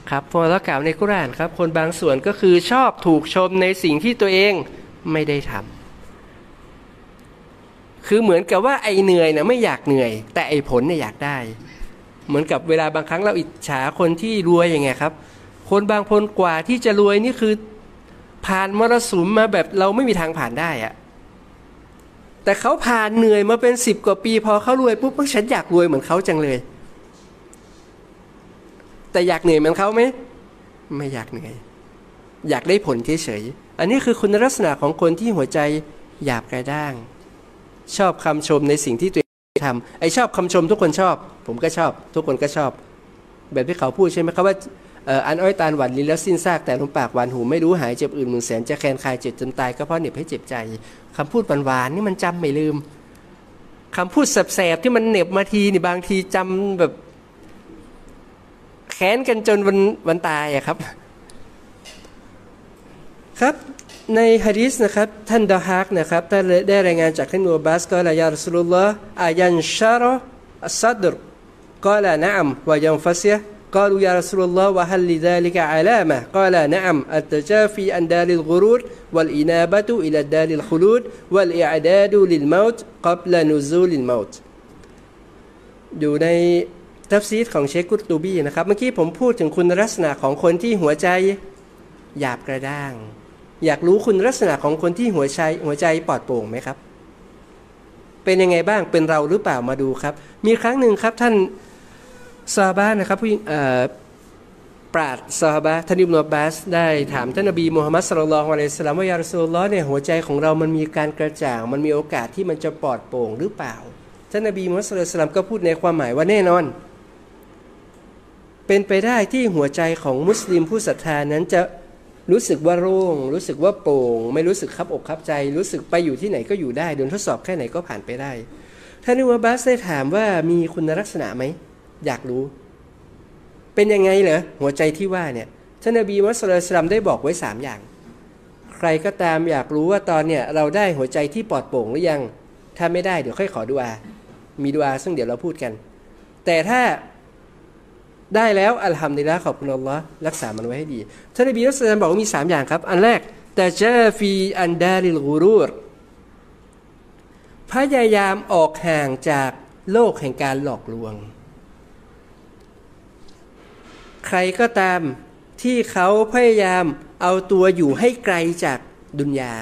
ครับพอเรากล่าวในกุรานครับ คนบางส่วนก็คือชอบถูกชมในสิ่งที่ตัวเองไม่ได้ทำคือเหมือนกับว่าไอเหนื่อยนะไม่อยากเหนื่อย แต่ไอผลเนี่ยอยากได้ เหมือนกับเวลาบางครั้งเราอิจฉาคนที่รวยอย่างไงครับ คนบางคนกว่าที่จะรวยนี่คือ ผ่านมรสุมมาแบบเราไม่มีทางผ่านได้อะแต่เขาผ่านเหนื่อยมาเป็นสิบกว่าปี พอเขารวยปุ๊บฉันอยากรวยเหมือนเขาจังเลย แต่อยากเหนื่อยเหมือนเขาไหมไม่อยากเหนื่อย อยากได้ผลเฉยๆอันนี้คือคุณลักษณะของคนที่หัวใจหยาบกระด้าง ชอบคำชมในสิ่งที่ตัว ทำไอชอบคำชมทุกคนชอบ ผมก็ชอบ ทุกคนก็ชอบ แบบที่เขาพูดใช่ไหมครับว่าอันอ้อยตาลหวานลิ้นแล้วสิ้นซากแต่ลมปากหวานหูไม่รู้หายเจ็บอื่นหมื่นแสนจะแคนคายเจ็บจนตายก็เพราะเหน็บให้เจ็บใจคำพูดหวานๆนี่มันจำไม่ลืมคำพูดแสบๆที่มันเหน็บมาทีนี่บางทีจำแบบแค้นกันจนวันวันตายอะครับ ครับ ในฮะดีษนะครับท่านดาฮักนะครับท่านได้รายงานจากท่านอูบัสก็ละยารัสุลลอฮ์อายันชาระอัสซัดรก็ละนะอัมวายันฟัสยะ قالوا يا رسول الله وهل لذلك علامة قال نعم التجافي عن دار الغرور والإنابة إلى دار الخلود والإعداد للموت قبل نزول الموت อยู่ในทัฟซีดของเชคกุตตูบีนะครับ เมื่อกี้ผมพูดถึงคุณลักษณะของคนที่หัวใจหยาบกระด้าง อยากรู้คุณลักษณะของคนที่หัวใจหัวใจปลอดโปร่งไหมครับ เป็นยังไงบ้างเป็นเราหรือเปล่ามาดูครับ มีครั้งหนึ่งครับท่านซาบานะครับผู้ปราดซาบาท่านอิบนุอับบาสได้ถามท่านนบีมูฮัมมัดสุลลัลอะลัยสลามว่ายารสูลลอฮ์เนี่ยหัวใจของเรามันมีการกระจ่าง มันมีโอกาสที่มันจะปลอดโปร่งหรือเปล่า ท่านนบีมูฮัมมัดสุลลัลสลามก็พูดในความหมายว่าแน่นอน เป็นไปได้ที่หัวใจของมุสลิมผู้ศรัทธานั้นจะ รู้สึกว่าโล่งรู้สึกว่าโปร่ง ไม่รู้สึกคับอกคับใจ รู้สึกไปอยู่ที่ไหนก็อยู่ได้โดนทดสอบแค่ไหนก็ผ่านไปได้ท่านอิบนุอับาสได้ถามว่ามีคุณลักษณะไหม อยากรู้ เป็นยังไงเหรอหัวใจที่ว่าเนี่ยท่านนบีมุสลิมได้บอกไว้สามอย่าง ใครก็ตามอยากรู้ว่าตอนเนี่ยเราได้หัวใจที่ปลอดโปร่งหรือยัง ถ้าไม่ได้เดี๋ยวค่อยขอดูอามีดูอาซึ่งเดี๋ยวเราพูดกัน แต่ถ้า ได้แล้วอัลฮัมดุลิลละขอบคุณอัลลอฮ์รักษามันไว้ให้ดีท่านนบีมุสลิมบอกว่ามีสามอย่างครับ อันแรกแต่เจฟีอันดาริลกูรูรพยายามออกห่างจากโลกแห่งการหลอกลวง ใครก็ตามที่เขาพยายามเอาตัวอยู่ให้ไกลจากดุนยา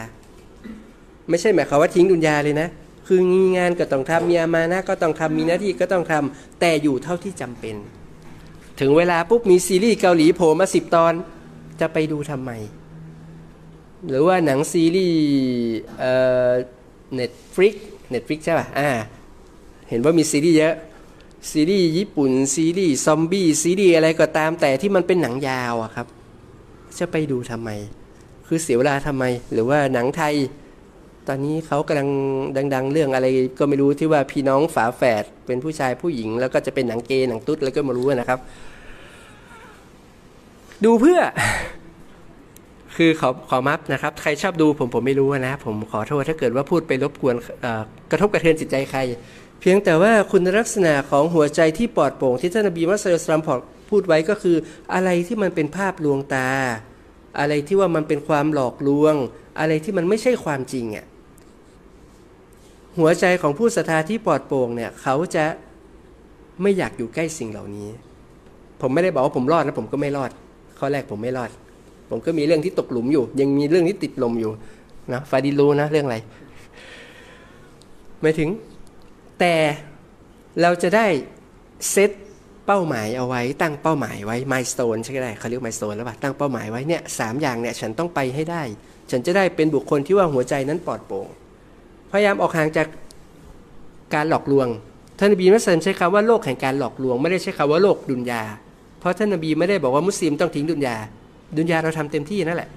ไม่ใช่หมายความว่าทิ้งดุนยาเลยนะ คือมีงานก็ต้องทำมีอามานะก็ต้องทำมีหน้าที่ก็ต้องทำแต่อยู่เท่าที่จำเป็น ถึงเวลาปุ๊บมีซีรีส์เกาหลีโผล่มาสิบตอน จะไปดูทำไม หรือว่าหนังซีรีส์เอ่อ Netflix Netflix ใช่ป่ะอ่าเห็นว่ามีซีรีส์เยอะ ซีรีส์ญี่ปุ่น ซีรีส์ซอมบี้ซีรีส์อะไรก็ตามแต่ที่มันเป็นหนังยาวอะครับ จะไปดูทำไม คือเสียเวลาทำไม หรือว่าหนังไทย ตอนนี้เขากำลังดัง ๆ เรื่องอะไรก็ไม่รู้ที่ว่าพี่น้องฝาแฝดเป็นผู้ชายผู้หญิง แล้วก็จะเป็นหนังเกย์หนังตุ๊ดแล้วก็มารู้นะครับ ดูเพื่อ คือขอขอมับนะครับ ใครชอบดูผมผมไม่รู้นะ ผมขอโทษถ้าเกิดว่าพูดไปรบกวนกระทบกระเทือนจิตใจใคร เพียงแต่ว่าคุณลักษณะของหัวใจที่ปลอดโปร่งที่ท่านนบีมุสลิมพอพูดไว้ก็คือ อะไรที่มันเป็นภาพลวงตา อะไรที่ว่ามันเป็นความหลอกลวงอะไรที่มันไม่ใช่ความจริงอะ หัวใจของผู้ศรัทธาที่ปลอดโปร่งเนี่ยเขาจะไม่อยากอยู่ใกล้สิ่งเหล่านี้ ผมไม่ได้บอกว่าผมรอดนะผมก็ไม่รอด ข้อแรกผมไม่รอด ผมก็มีเรื่องที่ตกหลุมอยู่ ยังมีเรื่องที่ติดลมอยู่นะฟาดิลูนะเรื่องอะไรไม่ถึง แต่เราจะได้เซตเป้าหมายเอาไว้ตั้งเป้าหมายไว้มายสเตนใช่ไหมเขาเรียกมายสเตนแล้วป่ะตั้งเป้าหมายไว้เนี่ยสามอย่างเนี่ยฉันต้องไปให้ได้ ฉันจะได้เป็นบุคคลที่ว่าหัวใจนั้นปลอดโปร่ง ยายามออกห่างจากการหลอกลวง ท่านนบีมุสลิมใช้คำว่าโลกแห่งการหลอกลวง ไม่ได้ใช้คำว่าโลกดุนยา เพราะท่านนบีไม่ได้บอกว่ามุสลิมต้องทิ้งดุนยา ดุนยาเราทำเต็มที่นั่นแหละ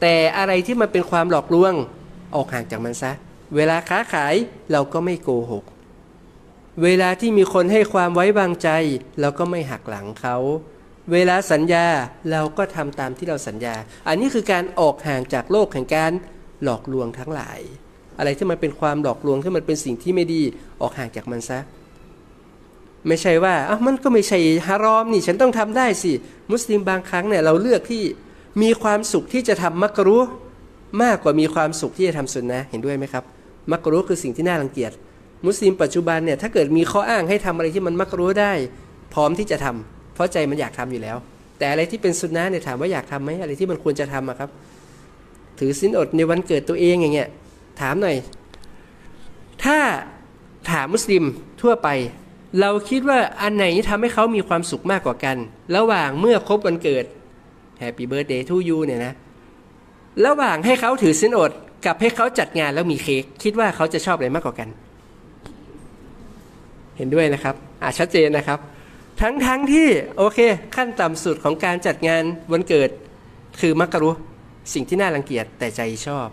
แต่อะไรที่มันเป็นความหลอกลวงออกห่างจากมันซะ เวลาค้าขายเราก็ไม่โกหก เวลาที่มีคนให้ความไว้วางใจ เราก็ไม่หักหลังเขา เวลาสัญญาเราก็ทำตามที่เราสัญญา อันนี้คือการออกห่างจากโลกแห่งการหลอกลวงทั้งหลาย อะไรที่มันเป็นความหลอกลวงที่มันเป็นสิ่งที่ไม่ดีออกห่างจากมันซะ ไม่ใช่ว่าอะมันก็ไม่ใช่ฮารอมนี่ฉันต้องทำได้สิ มุสลิมบางครั้งเนี่ยเราเลือกที่มีความสุขที่จะทำมักรุมากกว่ามีความสุขที่จะทำสุนนะเห็นด้วยไหมครับ มักรุคือสิ่งที่น่ารังเกียจ มุสลิมปัจจุบันเนี่ยถ้าเกิดมีข้ออ้างให้ทำอะไรที่มันมักรู้ได้ พร้อมที่จะทำเพราะใจมันอยากทำอยู่แล้ว แต่อะไรที่เป็นสุนนะเนี่ยถามว่าอยากทํำไหมอะไรที่มันควรจะทำอะครับ ถือสินอดในวันเกิดตัวเองอย่างเงี้ย ถามหน่อย ถ้าถามมุสลิมทั่วไป เราคิดว่าอันไหนทำให้เขามีความสุขมากกว่ากัน ระหว่างเมื่อครบวันเกิด Happy Birthday to you เนี่ยนะ ระหว่างให้เขาถือสินอด กับให้เขาจัดงานแล้วมีเค้กคิดว่าเขาจะชอบอะไรมากกว่ากัน เห็นด้วยนะครับอ่าชัดเจนนะครับ ทั้งทั้งที่โอเค ขั้นต่ำสุดของการจัดงานวันเกิด คือมักกะรุสิ่งที่น่ารังเกียจแต่ใจชอบ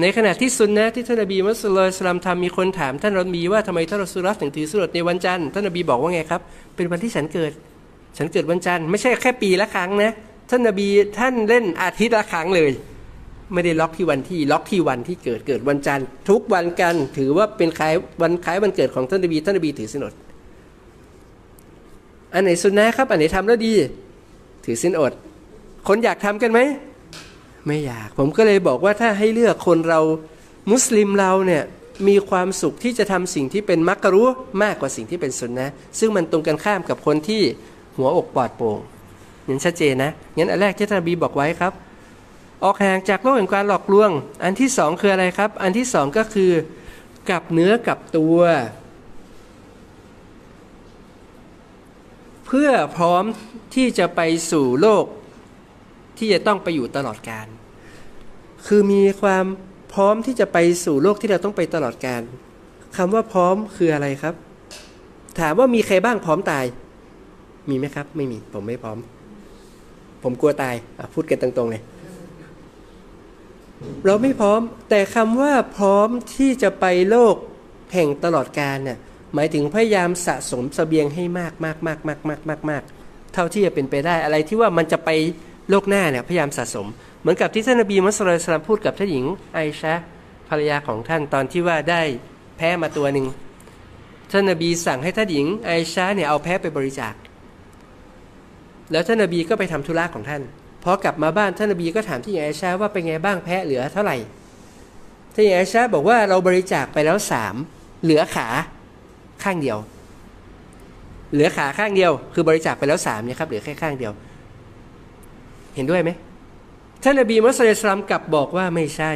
ในขณะที่ซุนนะที่ท่านนบีมุสลิมสลามทำมีคนถาม ท่านรบีว่าทำไมท่านรสุลถึงถือสุรในวันจันทร์ท่านนบีบอกว่าไงครับ เป็นวันที่ฉันเกิด ฉันเกิดวันจันทร์ไม่ใช่แค่ปีละครั้งนะท่านนบีท่านเล่นอาทิตย์ละครั้งเลย ไม่ได้ล็อกที่วันที่ล็อกที่วันที่เกิดเกิดวันจันทร์ทุกวันกันถือว่าเป็นคล้ายวันคล้ายวันเกิดของท่านนบีท่านนบีถือสินอดอันไหนสุนนะครับอันไหนทำแล้วดี ถือสินอด คนอยากทำกันไหม ไม่อยาก ผมก็เลยบอกว่าถ้าให้เลือกคนเรามุสลิมเราเนี่ยมีความสุขที่จะทำสิ่งที่เป็นมักรู้มากกว่าสิ่งที่เป็นสุนนะซึ่งมันตรงกันข้ามกับคนที่หัวอกปลอดโปร่งอย่างชัดเจนนะงั้นอันแรกที่ท่านบีบอกไว้ครับ ออกห่างจากโลกแห่งการหลอกลวง อันที่สองคืออะไรครับ อันที่สองก็คือกลับเนื้อกลับตัว เพื่อพร้อมที่จะไปสู่โลกที่จะต้องไปอยู่ตลอดกาล คือมีความพร้อมที่จะไปสู่โลกที่เราต้องไปตลอดกาลคำว่าพร้อมคืออะไรครับ ถามว่ามีใครบ้างพร้อมตาย มีไหมครับ ไม่มี ผมไม่พร้อม ผมกลัวตายพูดกันตรงๆเลยเราไม่พร้อม แต่คำว่าพร้อมที่จะไปโลกแห่งตลอดกาลเนี่ยหมายถึงพยายามสะสมสเสบียงให้มากมากมากมากมากมากมากเท่าที่จะเป็นไปได้ อะไรที่ว่ามันจะไปโลกหน้าเนี่ยพยายามสะสม เหมือนกับที่ท่านนบีมุสลิมพูดกับท่านหญิงไอชะภรรยาของท่านตอนที่ว่าได้แพ้มาตัวหนึ่งท่านนบีสั่งให้ท่านหญิงไอชาเนี่ยเอาแพ้ไปบริจาค แล้วท่านนบีก็ไปทำธุระของท่าน พอกลับมาบ้านท่านนบีก็ถามที่หญิงไอชาว่าเป็นไงบ้างแพ้เหลือเท่าไหร่ท่านหญิงไอชาบอกว่าเราบริจาคไปแล้วสามเหลือขาข้างเดียว เหลือขาข้างเดียว คือบริจาคไปแล้วสามเนี่ยครับเหลือแค่ข้างเดียว เห็นด้วยไหม ท่านนบีมุสลิมกลับบอกว่าไม่ใช่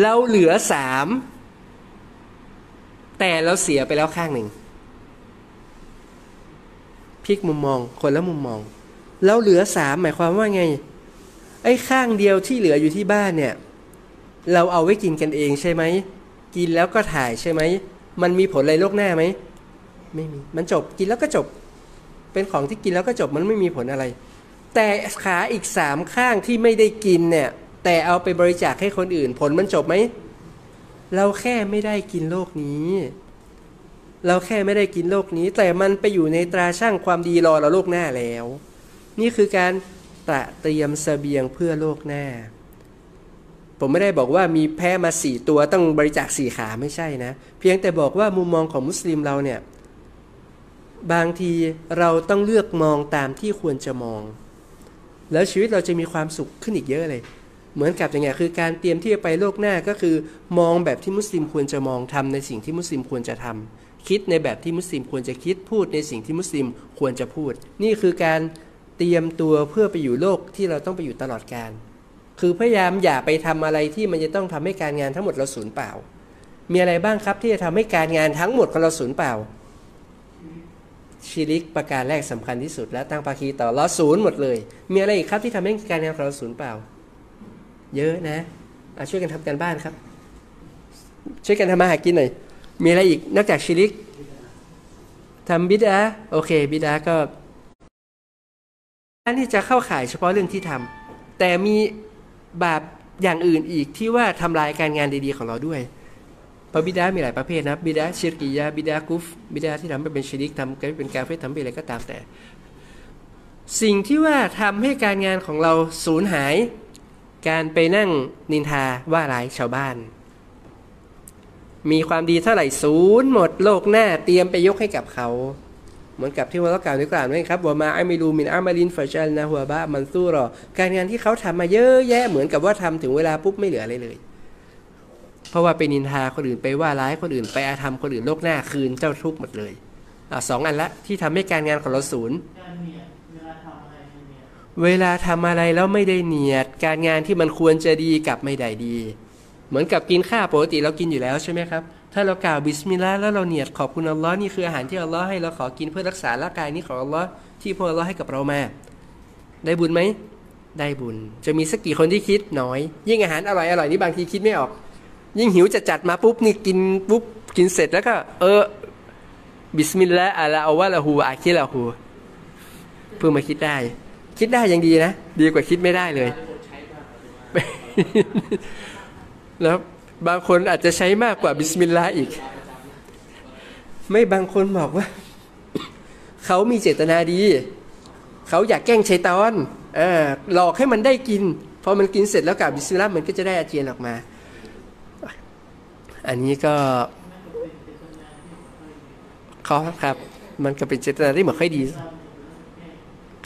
เราเหลือสามแต่เราเสียไปแล้วข้างหนึ่งพลิกมุมมองคนละมุมมอง เราเหลือสามหมายความว่าไง ไอ้ข้างเดียวที่เหลืออยู่ที่บ้านเนี่ย เราเอาไว้กินกันเองใช่ไหม กินแล้วก็ถ่ายใช่ไหม มันมีผลอะไรโลกหน้าไหม ไม่มี มันจบกินแล้วก็จบ เป็นของที่กินแล้วก็จบมันไม่มีผลอะไร แต่ขาอีกสามข้างที่ไม่ได้กินเนี่ย แต่เอาไปบริจาคให้คนอื่น ผลมันจบไหม เราแค่ไม่ได้กินโลกนี้ เราแค่ไม่ได้กินโลกนี้ แต่มันไปอยู่ในตราช่างความดีรอเราโลกหน้าแล้ว นี่คือการตระเตรียมสเสบียงเพื่อโลกหน้า ผมไม่ได้บอกว่ามีแพ้มาสี่ตัวต้องบริจาคสี่ขาไม่ใช่นะ เพียงแต่บอกว่ามุมมองของมุสลิมเราเนี่ย บางทีเราต้องเลือกมองตามที่ควรจะมอง แล้วชีวิตเราจะมีความสุขขึ้นอีกเยอะเลย เหมือนกับอย่างไงคือการเตรียมที่จะไปโลกหน้าก็คือ มองแบบที่มุสลิมควรจะมองทำในสิ่งที่มุสลิมควรจะทำคิดในแบบที่มุสลิมควรจะคิดพูดในสิ่งที่มุสลิมควรจะพูด นี่คือการเตรียมตัวเพื่อไปอยู่โลกที่เราต้องไปอยู่ตลอดการคือพยายามอย่าไปทำอะไรที่มันจะต้องทำให้การงานทั้งหมดเราสูญเปล่า มีอะไรบ้างครับที่จะทำให้การงานทั้งหมดของเราสูญเปล่า ชีริกประการแรกสำคัญที่สุด และตั้งปาคีต่อเราศูนย์หมดเลย มีอะไรอีกครับที่ทำให้การงานของเราสูญเปล่า เยอะนะะช่วยกันทำการบ้านครับ ช่วยกันทำมาหากินหน่อย มีอะไรอีกนอกจากชิริกทำบิดาโอเคบิดาก็อันนี้จะเข้าข่ายเฉพาะเรื่องที่ทำแต่มีบาปอย่างอื่นอีกที่ว่าทำลายการงานดีๆของเราด้วย พระบิดามีหลายประเภทนะบิดาชิรกิยาบิดากุฟบิดาที่ทำให้เป็นชิริกทำให้เป็นกาเฟทำเป็นอะไรก็ตามแต่ สิ่งที่ว่าทำให้การงานของเราสูญหาย การไปนั่งนินทาว่าร้ายชาวบ้าน มีความดีเท่าไหร่ศูนย์หมดโลกหน้าเตรียมไปยกให้กับเขา เหมือนกับที่ว่าเรากล่าวในกล่าวนี่ครับว่ามาไอมิลูมินอามาลินฟัชัลนะหัวบะมันสู้รอการงานที่เขาทำมาเยอะแยะเหมือนกับว่าทำถึงเวลาปุ๊บไม่เหลืออะไรเลย เพราะว่าไปนินทาคนอื่นไปว่าร้ายคนอื่นไปอาธรรมคนอื่นโลกหน้าคืนเจ้าทุกข์หมดเลยอ่าสองอันละที่ทำให้การงานของเราศูนย์เวลาทำอะไรแล้วไม่ได้เนียต การงานที่มันควรจะดีกลับไม่ได้ดี เหมือนกับกินข้าวปกติเรากินอยู่แล้วใช่ไหมครับ ถ้าเรากล่าวบิสมิลลาห์แล้วเราเนียดขอบคุณอัลลอฮ์นี่คืออาหารที่อัลลอฮ์ให้เราขอกินเพื่อรักษาร่างกายนี้ของอัลลอฮ์ที่พระองค์อัลลอฮ์ให้กับเรามา ได้บุญไหมได้บุญ จะมีสักกี่คนที่คิดน้อย ยิ่งอาหารอร่อยอร่อยนี่บางทีคิดไม่ออก ยิ่งหิวจะจัดมาปุ๊บนี่กินปุ๊บกินเสร็จแล้วก็ เออ บิสมิลลาห์อัลลอฮ์วะละฮูอาคิละฮูเพื่อมาคิดได้ คิดได้ยังดีนะ ดีกว่าคิดไม่ได้เลย แล้วบางคนอาจจะใช้มากกว่า بسم الله อีก ไม่บางคนบอกว่า เขามีเจตนาดี เขาอยากแกล้งชัยตอนอหลอกให้มันได้กินพอมันกินเสร็จแล้วกล่าวบิสมิลลาห์มันก็จะได้อาเจียนออกมา อันนี้ก็เขาครับ มันก็เป็นเจตนาที่เหมือนค่อยดี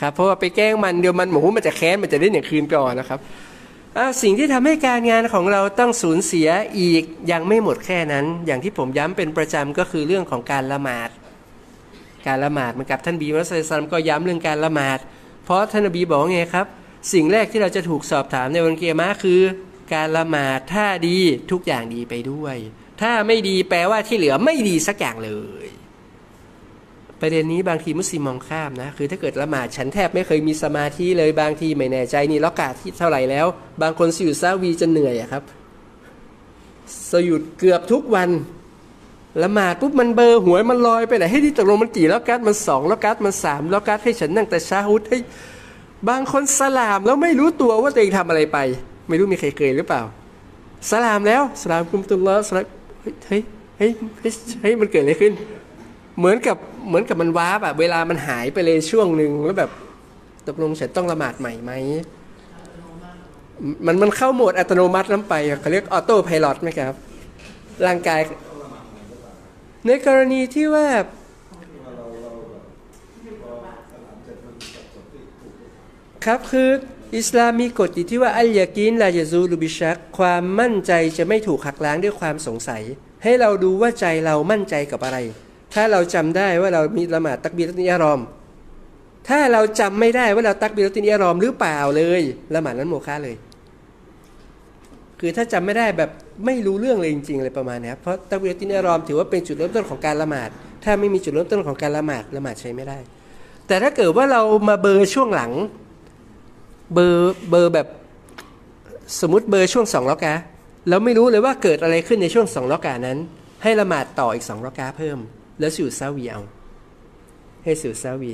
ครับเพราะว่าไปแกล้งมันเดี๋ยวมันหมูมันจะแค้นมันจะเล่นอย่างคืนก่อนนะครับสิ่งที่ทำให้การงานของเราต้องสูญเสียอีกยังไม่หมดแค่นั้น อย่างที่ผมย้ำเป็นประจำก็คือเรื่องของการละหมาด การละหมาดเหมือนกับท่านบีมุสลิมก็ย้ำเรื่องการละหมาด เพราะท่านบีบอกไงครับ สิ่งแรกที่เราจะถูกสอบถามในวันเกียร์มาคือ การละหมาดถ้าดีทุกอย่างดีไปด้วย ถ้าไม่ดีแปลว่าที่เหลือไม่ดีสักอย่างเลย ประเด็นนี้บางทีมุสลิมมองข้ามนะ คือถ้าเกิดละหมาดฉันแทบไม่เคยมีสมาธิเลยบางทีไม่แน่ใจนี่ล็อกกาที่เท่าไหร่แล้ว บางคนสยุดซาวีจะเหนื่อยอะครับ สยุดเกือบทุกวันละหมาดปุ๊บมันเบอร์หวยมันลอยไปไหนให้ที่ตกลงมันกี่ล้วกัดมันสองล้วกัดมันสามล้วกัดให้ฉันนั่งแต่ชาฮุดให้บางคนสลามแล้วไม่รู้ตัวว่าตัวเองทำอะไรไป ไม่รู้มีใครเคยหรือเปล่า สลามแล้ว สลามกุมตุลลอสลามเฮ้ยเฮ้ยเฮ้ยเฮ้ยมันเกิดอะไรขึ้น เหมือนกับเหมือนกับมันว้าแบบเวลามันหายไปเลยช่วงหนึ่งแล้วแบบตกลงฉันต้องละหมาดใหม่ไหมมันมันเข้าโหมดอัตโนมัติน้ำไปอะเขาเรียกออโต้พายロไหมครับ ร่างกาย ในกรณีที่ว่าครับคือ อิสลามมีกฎอยู่ที่ว่าอัลยากีนลาจซูลูบิชักความมั่นใจจะไม่ถูกหักล้างด้วยความสงสัย ให้เราดูว่าใจเรามั่นใจกับอะไร ถ้าเราจำได้ว่าเรามีละหมาดตักบีรตินอิรอม ถ้าเราจำไม่ได้ว่าเราตักบีรตินอิรอมหรือเปล่าเลยละหมาดนั้นโมฆะเลย คือถ้าจำไม่ได้แบบไม่รู้เรื่องเลยจริงๆเลยประมาณนี้เพราะتكبيرة الإحرام ถือว่าเป็นจุดเริ่มต้นของการละหมาด ถ้าไม่มีจุดเริ่มต้นของการละหมาดละหมาดใช้ไม่ได้ แต่ถ้าเกิดว่าเรามาเบอร์ช่วงหลัง เบอร์เบอร์แบบสมมติเบอร์ช่วงสองล็อกกาแล้วไม่รู้เลยว่าเกิดอะไรขึ้นในช่วงสองร็อกอะฮ์นั้น ให้ละหมาดต่ออีกสองร็อกอะฮ์เพิ่ม แล้วสุญูดซะฮ์วีเอา ให้สุญูดซะฮ์วี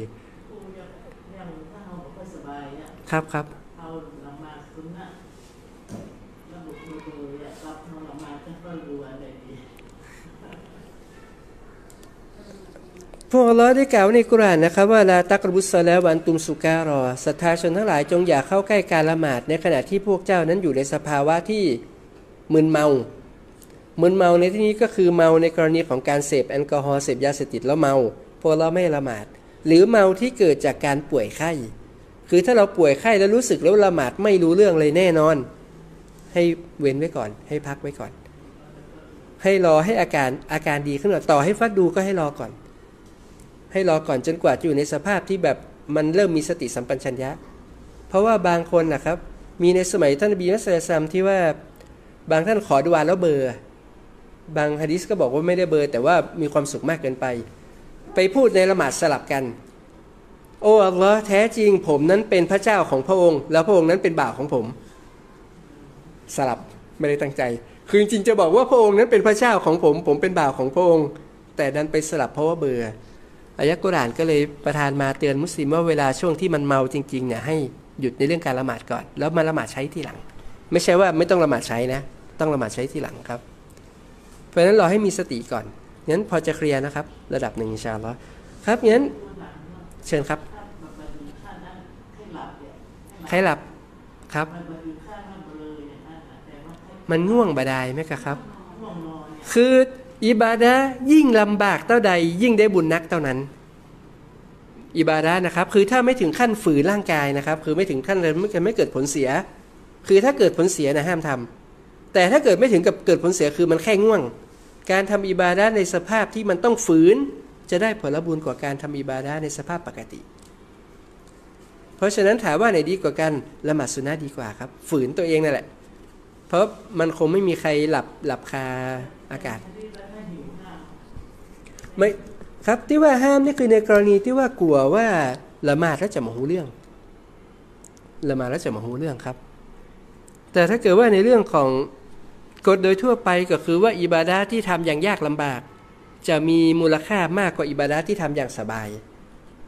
ครูยังยังถ้าเราไม่ค่อยสบายเนี่ยครับ ครับเราไดีพวกอัลลอฮ์ได้กล่าวในกุรานนะครับว่าลาตักรบุสแล้ววันตุมสุการอศรัทธาชนทั้งหลายจงอย่าเข้าใกล้การละหมาดในขณะที่พวกเจ้านั้นอยู่ในสภาวะที่มึนเมามึนเมาในที่นี้ก็คือเมาในกรณีของการเสพแอลกอฮอล์เสพยาเสพติดแล้วเมาพวกเราไม่ละหมาด หรือเมาที่เกิดจากการป่วยไข้ คือถ้าเราป่วยไข้แล้วรู้สึกแล้วละหมาดไม่รู้เรื่องเลยแน่นอน ให้เว้นไว้ก่อน ให้พักไว้ก่อน ให้รอให้อาการอาการดีขึ้นก่อนต่อให้ฟัดดูก็ให้รอก่อน ให้รอก่อนจนกว่าจะอยู่ในสภาพที่แบบมันเริ่มมีสติสัมปชัญญะ เพราะว่าบางคนนะครับ มีในสมัยท่านบีมัสลิมที่ว่าบางท่านขอดุอาแล้วเบอร์บางฮะดิษก็บอกว่าไม่ได้เบอร์ แต่ว่ามีความสุขมากเกินไป ไปพูดในละหมาดสลับกัน โอ้อัลลอฮ์แท้จริงผมนั้นเป็นพระเจ้าของพระองค์ แล้วพระองค์นั้นเป็นบ่าวของผม สลับไม่ได้ตั้งใจ คือจริงๆจะบอกว่าพระองค์นั้นเป็นพระเจ้าของผม ผมเป็นบ่าวของพระองค์ แต่ดันไปสลับเพราะว่าเบื่อ อายะกุรานก็เลยประทานมาเตือนมุสลิมว่าเวลาช่วงที่มันเมาจริงๆเนี่ยให้หยุดในเรื่องการละหมาดก่อน แล้วมาละหมาดใช้ทีหลัง ไม่ใช่ว่าไม่ต้องละหมาดใช้นะ ต้องละหมาดใช้ทีหลังครับ เพราะฉะนั้นเราให้มีสติก่อนงั้นพอจะเคลียร์นะครับ ระดับหนึ่งอินชาอัลลอฮ์ครับงั้นเชิญครับใครหลับครับ มันง่วงบาดายไหมครับ คือ อิบาดะยิ่งลำบากเท่าใด ยิ่งได้บุญนักเท่านั้น อิบาดะนะครับ คือถ้าไม่ถึงขั้นฝืนร่างกายนะครับ คือไม่ถึงขั้นเลยไม่ไม่เกิดผลเสีย คือถ้าเกิดผลเสียนะห้ามทำแต่ถ้าเกิดไม่ถึงกับเกิดผลเสียคือมันแค่ง่วง การทำอิบาดะในสภาพที่มันต้องฝืน จะได้ผลบุญกว่าการทำอิบาดะในสภาพปกติ เพราะฉะนั้นถามว่าไหนดีกว่ากันละหมาดสุนนะดีกว่าครับ ฝืนตัวเองนั่นแหละ เพราะมันคงไม่มีใครหลับหลับคาอากาศ ไม่ครับที่ว่าห้ามนี่คือในกรณีที่ว่ากลัวว่าละหมาดแล้วจะมาหูเรื่องละหมาดแล้วจะมาหูเรื่องครับ แต่ถ้าเกิดว่าในเรื่องของกฎโดยทั่วไปก็คือว่าอิบาดาที่ทำอย่างยากลำบาก จะมีมูลค่ามากกว่าอิบาดาที่ทำอย่างสบาย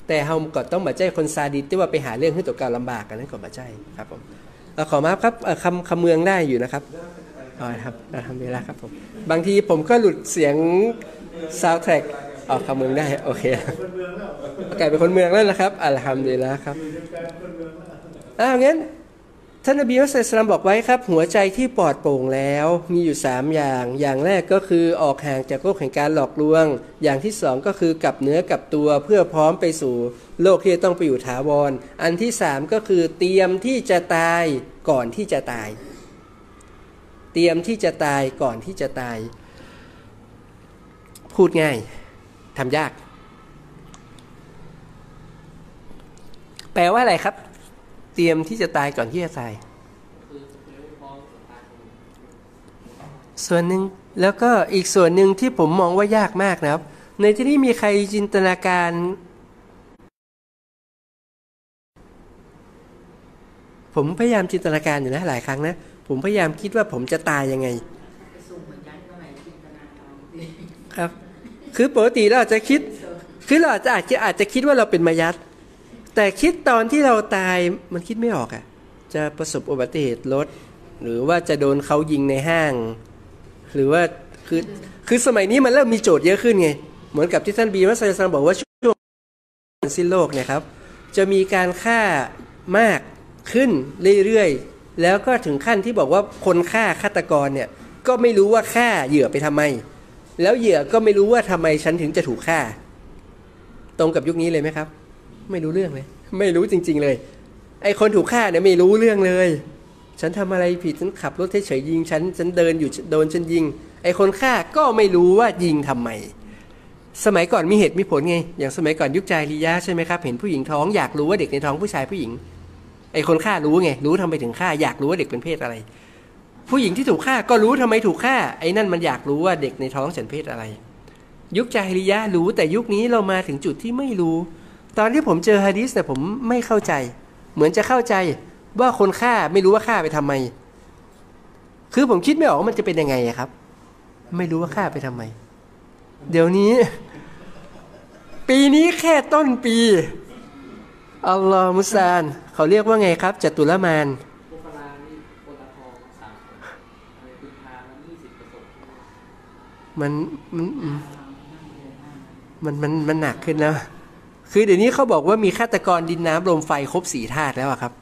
แต่เฮาก็ต้องมาใจคนซาดิสที่ว่าไปหาเรื่องให้ตัวการลำบากกันนั้นก็มาใจครับผมเอ่อขอมาครับเอ่อคำคำเมืองได้อยู่นะครับอ๋อครับทำเวลาครับผมบางทีผมก็หลุดเสียง ซาวแทร็กออกคำเมืองได้ โอเคกลายเป็นคนเมืองแล้วนะครับ อัลฮัมดุลิลละครับอ้าวงั้นท่านนบีมุสลิมบอกไว้ครับ หัวใจที่ปลอดโปร่งแล้วมีอยู่ 3 อย่าง อย่างแรกก็คือออกห่างจากโลกแห่งการหลอกลวง อย่างที่สองก็คือกลับเนื้อกลับตัวเพื่อพร้อมไปสู่โลกที่จะต้องไปอยู่ถาวรอันที่สามก็คือเตรียมที่จะตายก่อนที่จะตาย เตรียมที่จะตายก่อนที่จะตาย พูดง่ายทำยาก แปลว่าอะไรครับ เตรียมที่จะตายก่อนที่จะตาย ส่วนหนึ่งแล้วก็อีกส่วนหนึ่งที่ผมมองว่ายากมากนะครับ ในที่นี้มีใครจินตนาการผมพยายามจินตนาการอยู่นะหลายครั้งนะ ผมพยายามคิดว่าผมจะตายยังไงไปสุ่มเหมือนยันเมื่อไหร่จินตนาการสิครับ คือปกติเราอาจจะคิด คือเราอาจจะอาจจะอาจจะคิดว่าเราเป็นมายัดแต่คิดตอนที่เราตายมันคิดไม่ออกอะ่ะ จะประสบอุบัติเหตุรถ หรือว่าจะโดนเขายิงในห้าง หรือว่าคือคือสมัยนี้มันเริ่มมีโจทย์เยอะขึ้นไง เหมือนกับที่ท่านบีมัสยิดบอกว่าช่วงสิ้นโลกเนี่ยครับ จะมีการฆ่ามากขึ้นเรื่อยๆ แล้วก็ถึงขั้นที่บอกว่าคนฆ่าฆาตกรเนี่ย ก็ไม่รู้ว่าฆ่าเหยื่อไปทำไม แล้วเหยื่อก็ไม่รู้ว่าทำไมฉันถึงจะถูกฆ่า ตรงกับยุคนี้เลยไหมครับ ไม่รู้เรื่องเลย ไม่รู้จริง ๆ เลย ไอ้คนถูกฆ่าเนี่ยไม่รู้เรื่องเลย ฉันทำอะไรผิดฉันขับรถเฉยๆยิงฉันฉันเดินอยู่โดนฉันยิง ไอ้คนฆ่าก็ไม่รู้ว่ายิงทำไมสมัยก่อนมีเหตุมีผลไง อย่างสมัยก่อนยุคจารียะใช่ไหมครับ เห็นผู้หญิงท้องอยากรู้ว่าเด็กในท้องผู้ชายผู้หญิง ไอ้คนฆ่ารู้ไง รู้ทำไมถึงฆ่า อยากรู้ว่าเด็กเป็นเพศอะไร ผู้หญิงที่ถูกฆ่าก็รู้ทำไมถูกฆ่า ไอ้นั่นมันอยากรู้ว่าเด็กในท้องฉันเพศอะไร ยุคจาฮิริยะรู้แต่ยุคนี้เรามาถึงจุดที่ไม่รู้ ตอนที่ผมเจอฮะดีษเนี่ยผมไม่เข้าใจ เหมือนจะเข้าใจว่าคนฆ่าไม่รู้ว่าฆ่าไปทำไม คือผมคิดไม่ออกว่ามันจะเป็นยังไงครับ ไม่รู้ว่าฆ่าไปทำไม เดี๋ยวนี้ ปีนี้แค่ต้นปีอัลลอฮ์มุสซานเขาเรียกว่าไงครับจัตุรมาน มันมันมันมันมันหนักขึ้นแล้ว คือเดี๋ยวนี้เขาบอกว่ามีฆาตกรดินน้ำลมไฟครบสี่ธาตุแล้วอะครับ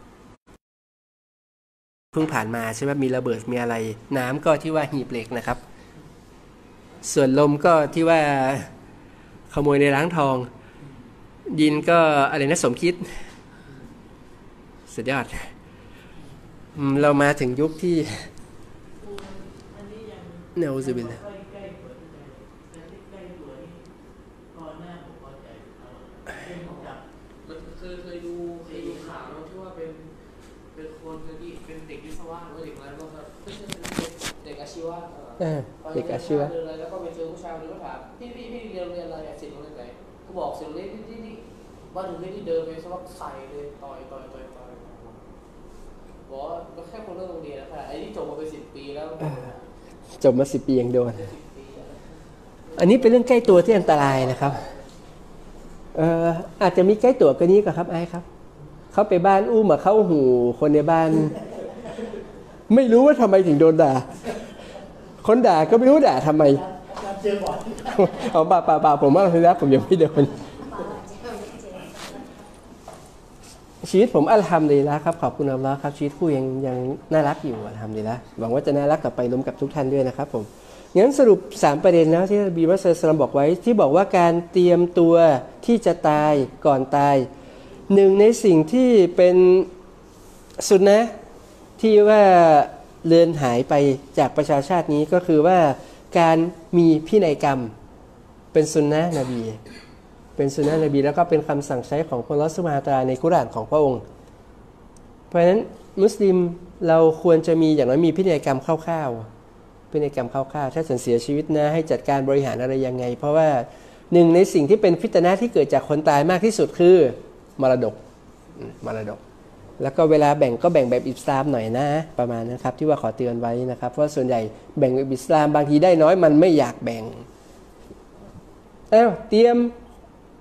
เพิ่งผ่านมาใช่ไหมมีระเบิดมีอะไร น้ำก็ที่ว่าหีบเหล็กนะครับ ส่วนลมก็ที่ว่าขโมยในร้างทอง ดินก็อะไรนะสมคิดสุดยอดอืมเรามาถึงยุคที่อันนี้ยังเนวซูบิลละใกล้ใกล้กว่าที่ใจแต่ที่ใกล้กว่านี้ก่อนหน้าผมพอใจเอาเป็นของจับ มันเคยเคยดูเคยดูข่าวแล้วที่ว่าเป็นเป็นคนที่เป็นเด็กวิศวะหรือว่าเด็กอะไรก็ครับไม่ใช่เป็นเด็กเด็กอาชีวะ เออเออเด็กอาชีวะเดินอะไรแล้วก็ไปเจอผู้ชายคนนึงก็ถามพี่พี่พี่เรียนโรงเรียนอะไรอะสิทธิ์โรงเรียนไหนก็บอกสิทธิ์โรงเรียนที่ที่ที่บ้านถึงเรียนที่เดิมไปสมัครใส่เลยต่อยต่อยต่อยต่อยบอกว่าก็แค่คนเรื่องโรงเรียนนะครับไอ้ที่จบมาเป็นสิบปีแล้วจบมาสิบปียังโดนสิบปีแล้วอันนี้เป็นเรื่องใกล้ตัวที่อันตรายนะครับเอ่ออาจจะมีใกล้ตัวกว่านี้ก็ครับไอ้ครับ เขาไปบ้านอู้มาเข้าหูคนในบ้าน ไม่รู้ว่าทำไมถึงโดนด่า คนด่าก็ไม่รู้ด่าทำไมเจอบ่อยเอาป่าป่าป่าผมว่าคือแล้วผมยังไม่โดนชีวิตผมอัลฮัมดุลิละครับขอบคุณอัลลอฮ์ครับชีวิตคู่ยังยังน่ารักอยู่อัลฮัมดุลิละหวังว่าจะน่ารักกลับไปล้มกับทุกท่านด้วยนะครับผมงั้นสรุป 3 ประเด็นนะที่บีมัสสลัมบอกไว้ ที่บอกว่าการเตรียมตัวที่จะตายก่อนตายหนึ่งในสิ่งที่เป็นสุนนะที่ว่า เลือนหายไปจากประชาชาตินี้ก็คือว่าการมีพินัยกรรม เป็นสุนนะนบี เป็นสุนนะนบี แล้วก็เป็นคำสั่งใช้ของพระลอสมาตราในกุรานของพระองค์ เพราะฉะนั้นมุสลิมเราควรจะมีอย่างน้อยมีพินัยกรรมคร่าวๆพินัยกรรมคร่าวๆถ้าฉันเสียชีวิตนะให้จัดการบริหารอะไรยังไง เพราะว่าหนึ่งในสิ่งที่เป็นฟิตนะที่เกิดจากคนตายมากที่สุดคือมรดกมรดก แล้วก็เวลาแบ่งก็แบ่งแบบอิสลามหน่อยนะประมาณนั้นครับที่ว่าขอเตือนไว้นะครับ เพราะส่วนใหญ่แบ่งแบบอิสลามบางทีได้น้อยมันไม่อยากแบ่งเอ้าเตรียม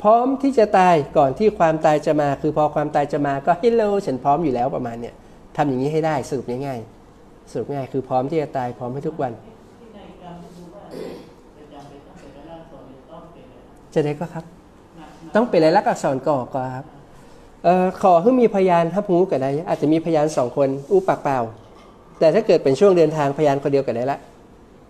พร้อมที่จะตายก่อนที่ความตายจะมา คือพอความตายจะมาก็ฮัลโลฉันพร้อมอยู่แล้วประมาณเนี้ยทำอย่างนี้ให้ได้สรุปง่ายๆสรุปง่ายคือพร้อมที่จะตายพร้อมให้ทุกวันจะจำเป็นต้องเป็นร่างทรงต้องเป็นอะไรจได้ก็ครับ ต้องเป็นลายลักษณ์อักษรก่อก่อนครับ ขอให้มีพยานทับหูก็ได้อาจจะมีพยานสองคนอู้ปากเปล่า แต่ถ้าเกิดเป็นช่วงเดินทางพยานคนเดียวก็ได้ละ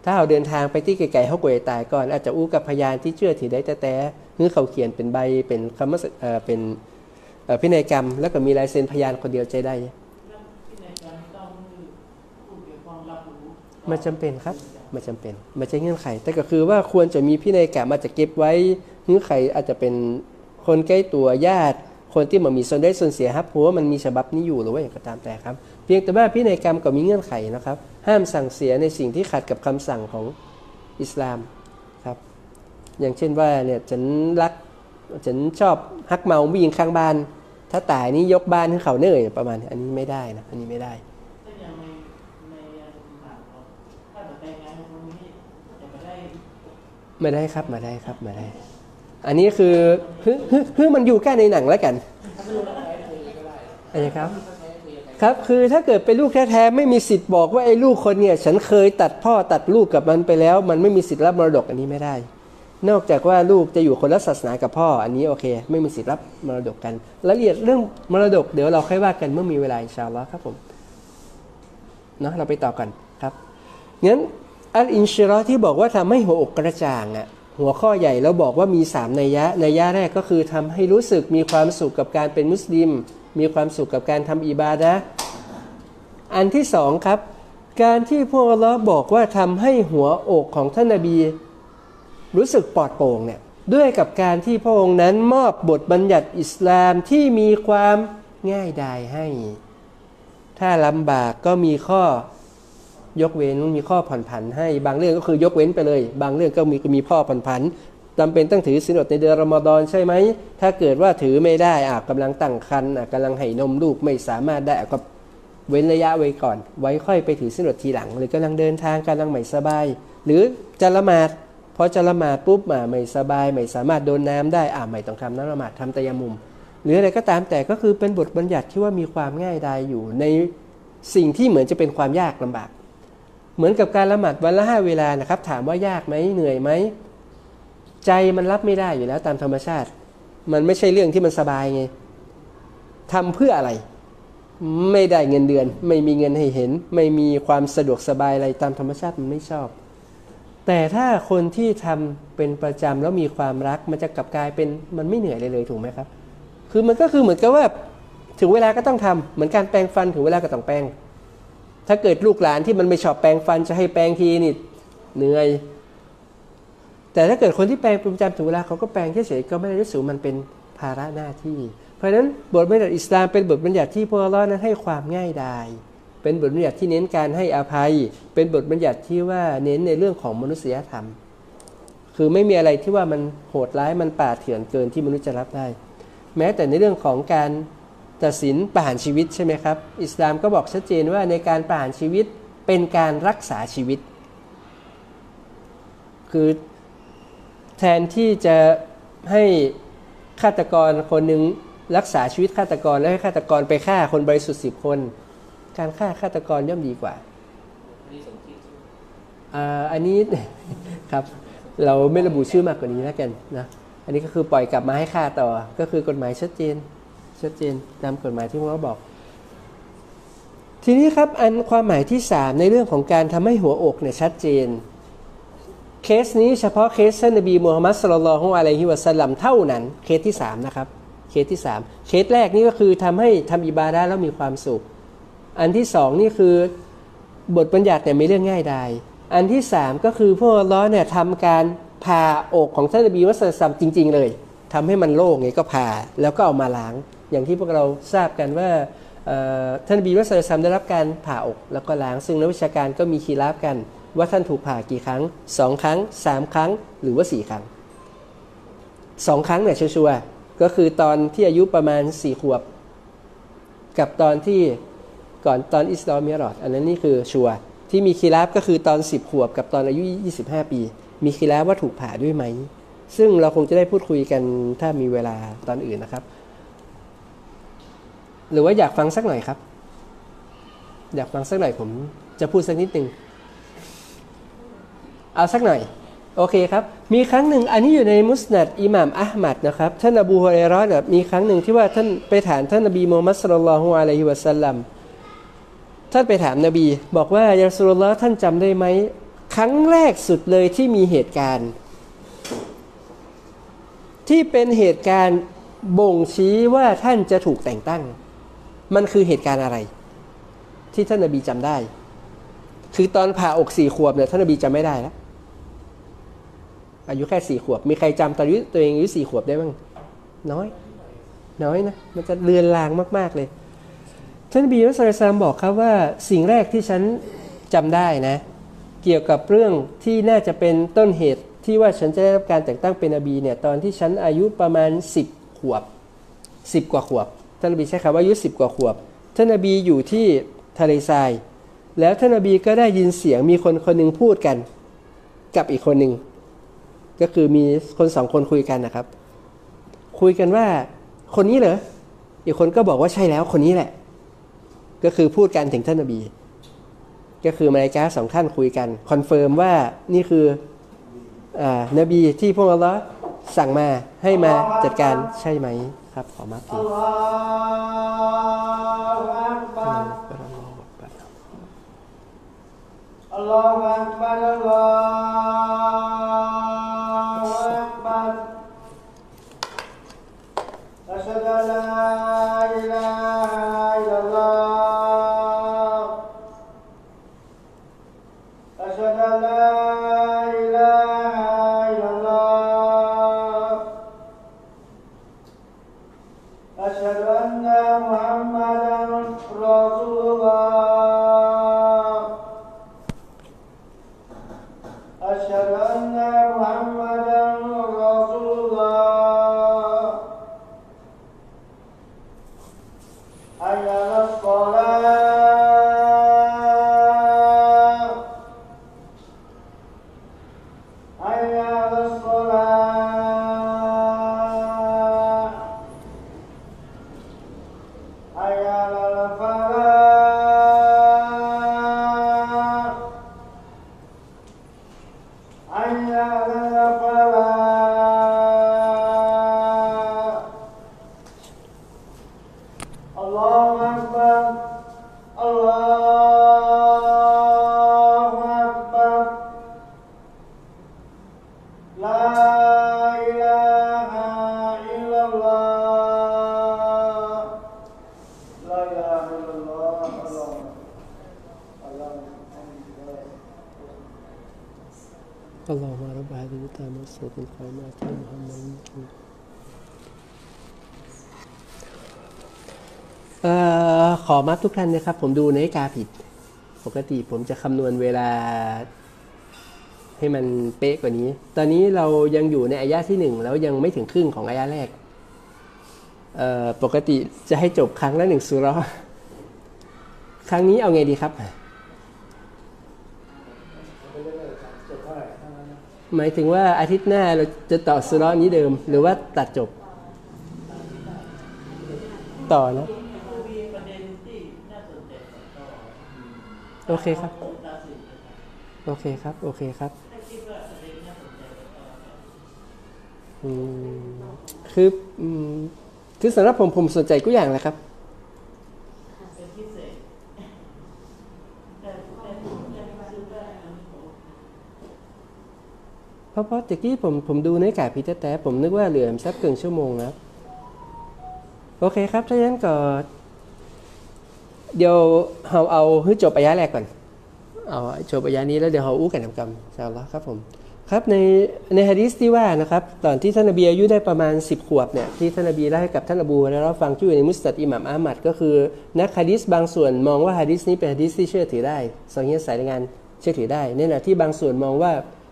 ถ้าเราเดินทางไปที่ไกลๆเขากวยตายก่อน อาจจะอู้กับพยานที่เชื่อถือได้แต่แต่หรือเขาเขียนเป็นใบเป็นคำว่าเอ่อเป็นเอ่อพินัยกรรม แล้วก็มีลายเซ็นพยานคนเดียวใจได้แล้วที่ในการต้องผู้เกี่ยวข้องรับรู้มันจำเป็นครับมันจำเป็นมันจะเงื่อนไข แต่ก็คือว่าควรจะมีพินัยกรรมอาจจะเก็บไว้เงื่อนไขอาจจะเป็นคนใกล้ตัวญาติ คนที่มันมีส่วนได้ส่วนเสียครับเพราะว่ามันมีฉบับนี้อยู่หรือว่าอย่างก็ตามแต่ครับ เพียงแต่ว่าพินัยกรรมก็มีเงื่อนไขนะครับ ห้ามสั่งเสียในสิ่งที่ขัดกับคำสั่งของอิสลามครับ อย่างเช่นว่าเนี่ยฉันรักฉันชอบฮักเมาผู้หญิงข้างบ้าน ถ้าตายนี่ยกบ้านให้เขาเนื่อยประมาณนี้อันนี้ไม่ได้นะอันนี้ไม่ได้ถ้าอย่างในในหลังเราถ้าจะแต่งงานตรงนี้จะไม่ได้มาได้ครับมาได้ครับมาได้ อันนี้คือคือคือมันอยู่แค่ในหนังแล้วกันอะไรครับ ครับคือถ้าเกิดเป็นลูกแท้ๆไม่มีสิทธิ์บอกว่าไอ้ลูกคนเนี่ย ฉันเคยตัดพ่อตัดลูกกับมันไปแล้ว มันไม่มีสิทธิ์รับมรดกอันนี้ไม่ได้ นอกจากว่าลูกจะอยู่คนละศาสนากับพ่อ อันนี้โอเค ไม่มีสิทธิ์รับมรดกกันรายละเอียดเรื่องมรดกเดี๋ยวเราค่อยว่ากันเมื่อมีเวลาอินชาอัลลอฮ์ครับผมเนาะเราไปต่อกันครับงั้นอัลอินชิรอที่บอกว่าทำให้หัวอกกระจ่างอะ หัวข้อใหญ่แล้วบอกว่ามีสามนัยยะนัยยะแรกก็คือทำให้รู้สึกมีความสุขกับการเป็นมุสลิม มีความสุขกับการทำอิบาดะอันที่สองครับ การที่พวกอัลลอฮ์บอกว่าทำให้หัวอกของท่านนบี รู้สึกปลอดโปร่งเนี่ยด้วยกับการที่พระองค์นั้นมอบบทบัญญัติอิสลามที่มีความง่ายดายให้ ถ้าลำบากก็มีข้อ ยกเว้นมีข้อผ่อนผันให้บางเรื่องก็คือยกเว้นไปเลย บางเรื่องก็มีมีข้อผ่อนผันจำเป็นต้องถือศีลอดในเดือนรอมฎอนใช่ไหม ถ้าเกิดว่าถือไม่ได้อะกำลังตั้งครรภ์อะกำลังให้นมลูกไม่สามารถได้ก็เว้นระยะไว้ก่อน ไว้ค่อยไปถือศีลอดทีหลัง หรือกำลังเดินทางกำลังไม่สบาย หรือจะละหมาดพอจะละหมาดปุ๊บอะไม่สบาย ไม่สามารถโดนน้ำได้อะไม่ต้องทำน้ำละหมาดทำตะยามุม หรืออะไรก็ตามแต่ก็คือเป็นบทบัญญัติที่ว่ามีความง่ายดายอยู่ในสิ่งที่เหมือนจะเป็นความยากลำบาก เหมือนกับการละหมาดวันละห้าเวลานะครับ ถามว่ายากไหมเหนื่อยไหมใจมันรับไม่ได้อยู่แล้วตามธรรมชาติ มันไม่ใช่เรื่องที่มันสบายไงทำเพื่ออะไร ไม่ได้เงินเดือน ไม่มีเงินให้เห็น ไม่มีความสะดวกสบายอะไรตามธรรมชาติมันไม่ชอบ แต่ถ้าคนที่ทำเป็นประจำแล้วมีความรัก มันจะกลับกลายเป็นมันไม่เหนื่อยเลยเลยถูกไหมครับ คือมันก็คือเหมือนกับว่าถึงเวลาก็ต้องทำเหมือนการแปรงฟันถึงเวลาก็ต้องแปรง ถ้าเกิดลูกหลานที่มันไม่ชอบแปรงฟันจะให้แปรงทีนี่เหนื่อย แต่ถ้าเกิดคนที่แปรงเป็นประจำถึงเวลาเขาก็แปรงเฉยๆก็ไม่ได้รู้สึกมันเป็นภาระหน้าที่ เพราะฉะนั้นบทบัญญัติอิสลามเป็นบทบัญญัติที่พวกเรานั้นให้ความง่ายดายเป็นบทบัญญัติที่เน้นการให้อภัย เป็นบทบัญญัติที่ว่าเน้นในเรื่องของมนุษยธรรม คือไม่มีอะไรที่ว่ามันโหดร้ายมันป่าเถื่อนเกินที่มนุษย์จะรับได้ แม้แต่ในเรื่องของการ ตัดสินประหารชีวิตใช่ไหมครับ อิสลามก็บอกชัดเจนว่าในการประหารชีวิตเป็นการรักษาชีวิต คือแทนที่จะให้ฆาตกรคนหนึ่งรักษาชีวิตฆาตกรแล้วให้ฆาตกรไปฆ่าคนบริสุทธิ์สิบคน การฆ่าฆาตกรย่อมดีกว่าอันนี้ครับเราไม่ระบุชื่อมากกว่านี้แล้วกันนะ อันนี้ก็คือปล่อยกลับมาให้ค่าต่อ ก็คือกฎหมายชัดเจน ชัดเจนตามกฎหมายที่เราบอก ทีนี้ครับอันความหมายที่ 3 ในเรื่องของการทำให้หัวอกเนี่ยชัดเจน เคสนี้เฉพาะเคสท่านนบีมูฮัมมัดصلى الله عليه وسلم เท่านั้นเคสที่ 3 นะครับ เคสที่ 3 เคสแรกนี่ก็คือทำให้ทำอิบาดะห์แล้วมีความสุข อันที่สองนี่คือบทบัญญัติเนี่ยเป็นเรื่องง่ายดายอันที่สามก็คือพระองค์อัลลอฮ์เนี่ยทำการผ่าอกของท่านนบีมุสลิมจริง ๆ เลยทำให้มันโล่งไงก็ผ่าแล้วก็เอามาล้าง อย่างที่พวกเราทราบกันว่าท่านบีมุสลิมได้รับการผ่าอกแล้วก็ล้าง ซึ่งนักวิชาการก็มีคีราบกัน ว่าท่านถูกผ่ากี่ครั้งสองครั้งสามครั้ง หรือว่าสี่ครั้งสองครั้งเนี่ยชัวร์ก็คือตอนที่อายุประมาณสี่ขวบ กับตอนที่ก่อนตอนอิสลามมิรอด อันนั้นนี่คือชัวร์ที่มีคีราบก็คือตอน 10 ขวบ กับตอนอายุ 25 ปี มีคีราบว่าถูกผ่าด้วยไหม ซึ่งเราคงจะได้พูดคุยกันถ้ามีเวลาตอนอื่นนะครับ หรือว่าอยากฟังสักหน่อยครับ อยากฟังสักหน่อยผมจะพูดสักนิดหนึ่งเอาสักหน่อย โอเคครับ มีครั้งหนึ่งอันนี้อยู่ในมุสนัดอิหม่ามอัลมัดนะครับ ท่านอบูฮุเรเราะห์มีครั้งหนึ่งที่ว่าท่านไปถามท่านนบีมูฮัมมัดสุลลัลฮุอะลัยฮิวะสัลลัมท่านไปถามนบี บอกว่ายาสุลลอฮ์ท่านจำได้ไหมครั้งแรกสุดเลยที่มีเหตุการณ์ ที่เป็นเหตุการณ์บ่งชี้ว่าท่านจะถูกแต่งตั้ง มันคือเหตุการณ์อะไร ที่ท่านนบีจำได้ คือตอนผ่าอกสี่ขวบเนี่ยท่านนบีจำไม่ได้แล้วอายุแค่สี่ขวบ มีใครจำตอนอายุตัวเองอายุสี่ขวบได้บ้างน้อย น้อยนะ มันจะเลือนลางมาก ๆเลย ท่านนบีมุสลิมบอกครับว่าสิ่งแรกที่ฉันจำได้นะ เกี่ยวกับเรื่องที่น่าจะเป็นต้นเหตุที่ว่าฉันจะได้รับการแต่งตั้งเป็นนบีเนี่ยตอนที่ฉันอายุประมาณสิบขวบสิบกว่าขวบ ท่านนบีใช้คำว่าอายุสิบกว่าขวบ ท่านนบีอยู่ที่ทะเลทราย แล้วท่านนบีก็ได้ยินเสียงมีคนคนหนึ่งพูดกัน กับอีกคนหนึ่งก็คือมีคนสองคนคุยกันนะครับ คุยกันว่าคนนี้เหรออีกคนก็บอกว่าใช่แล้วคนนี้แหละ ก็คือพูดกันถึงท่านนบี ก็คือมาลายกาสองท่านคุยกัน confirm ว่านี่คืออานบีที่พวกเราสั่งมาให้มาจัดการใช่ไหม ครับขอมาทีอัลالله أكبرอัลลอฮฺอักบารอัชฮะดะลาอิลาฮะอิลลัลลอฮฺอัชฮะดะลา อขอมาทุกท่านนะครับ ผมดูนาฬิกาผิด ปกติผมจะคำนวณเวลา ให้มันเป๊ะกว่านี้ ตอนนี้เรายังอยู่ในอายะที่หนึ่งแล้วยังไม่ถึงครึ่งของอายะแรก ปกติจะให้จบครั้งละหนึ่งสุราะห์ครั้งนี้เอาไงดีครับ หมายถึงว่าอาทิตย์หน้าเราจะต่อสุราะห์นี้เดิม หรือว่าตัดจบ ต่อนะ มีประเด็นที่น่าสนใจต่อ โอเคครับ โอเคครับ โอเคครับถ้าคิดว่าประเด็นน่าสนใจต่ออืมคือคือสำหรับผมผมสนใจทุอย่างแหละครับเป็นพิเศษแต่แต่แต่ซื้อได้อันนี้ผมเพราะเพราะตะกี้ผมผมดูในกาพิจแต่ผมนึกว่าเหลือสักเกินชั่วโมงแล้ว โอเคครับถ้าอย่างนั้นก็ เดี๋ยวเราเอาให้จบอายะแรกก่อน เอาจบอายะนี้แล้วเดี๋ยวเราอู้กันทำกรรมใช่แล้วครับผม ครับในในฮะดีษที่ว่านะครับตอนที่ท่านนบีอายุได้ประมาณ 10 ขวบเนี่ยที่ท่านนบีเล่าให้กับท่านอบูและเราฟังที่อยู่ในมุสตัดอิหม่ามอามัดก็คือนักฮะดีษบางส่วนมองว่าฮะดีษนี้เป็นฮะดีษที่เชื่อถือได้สองเฮียสายงานเชื่อถือได้ในขณะที่บางส่วนมองว่า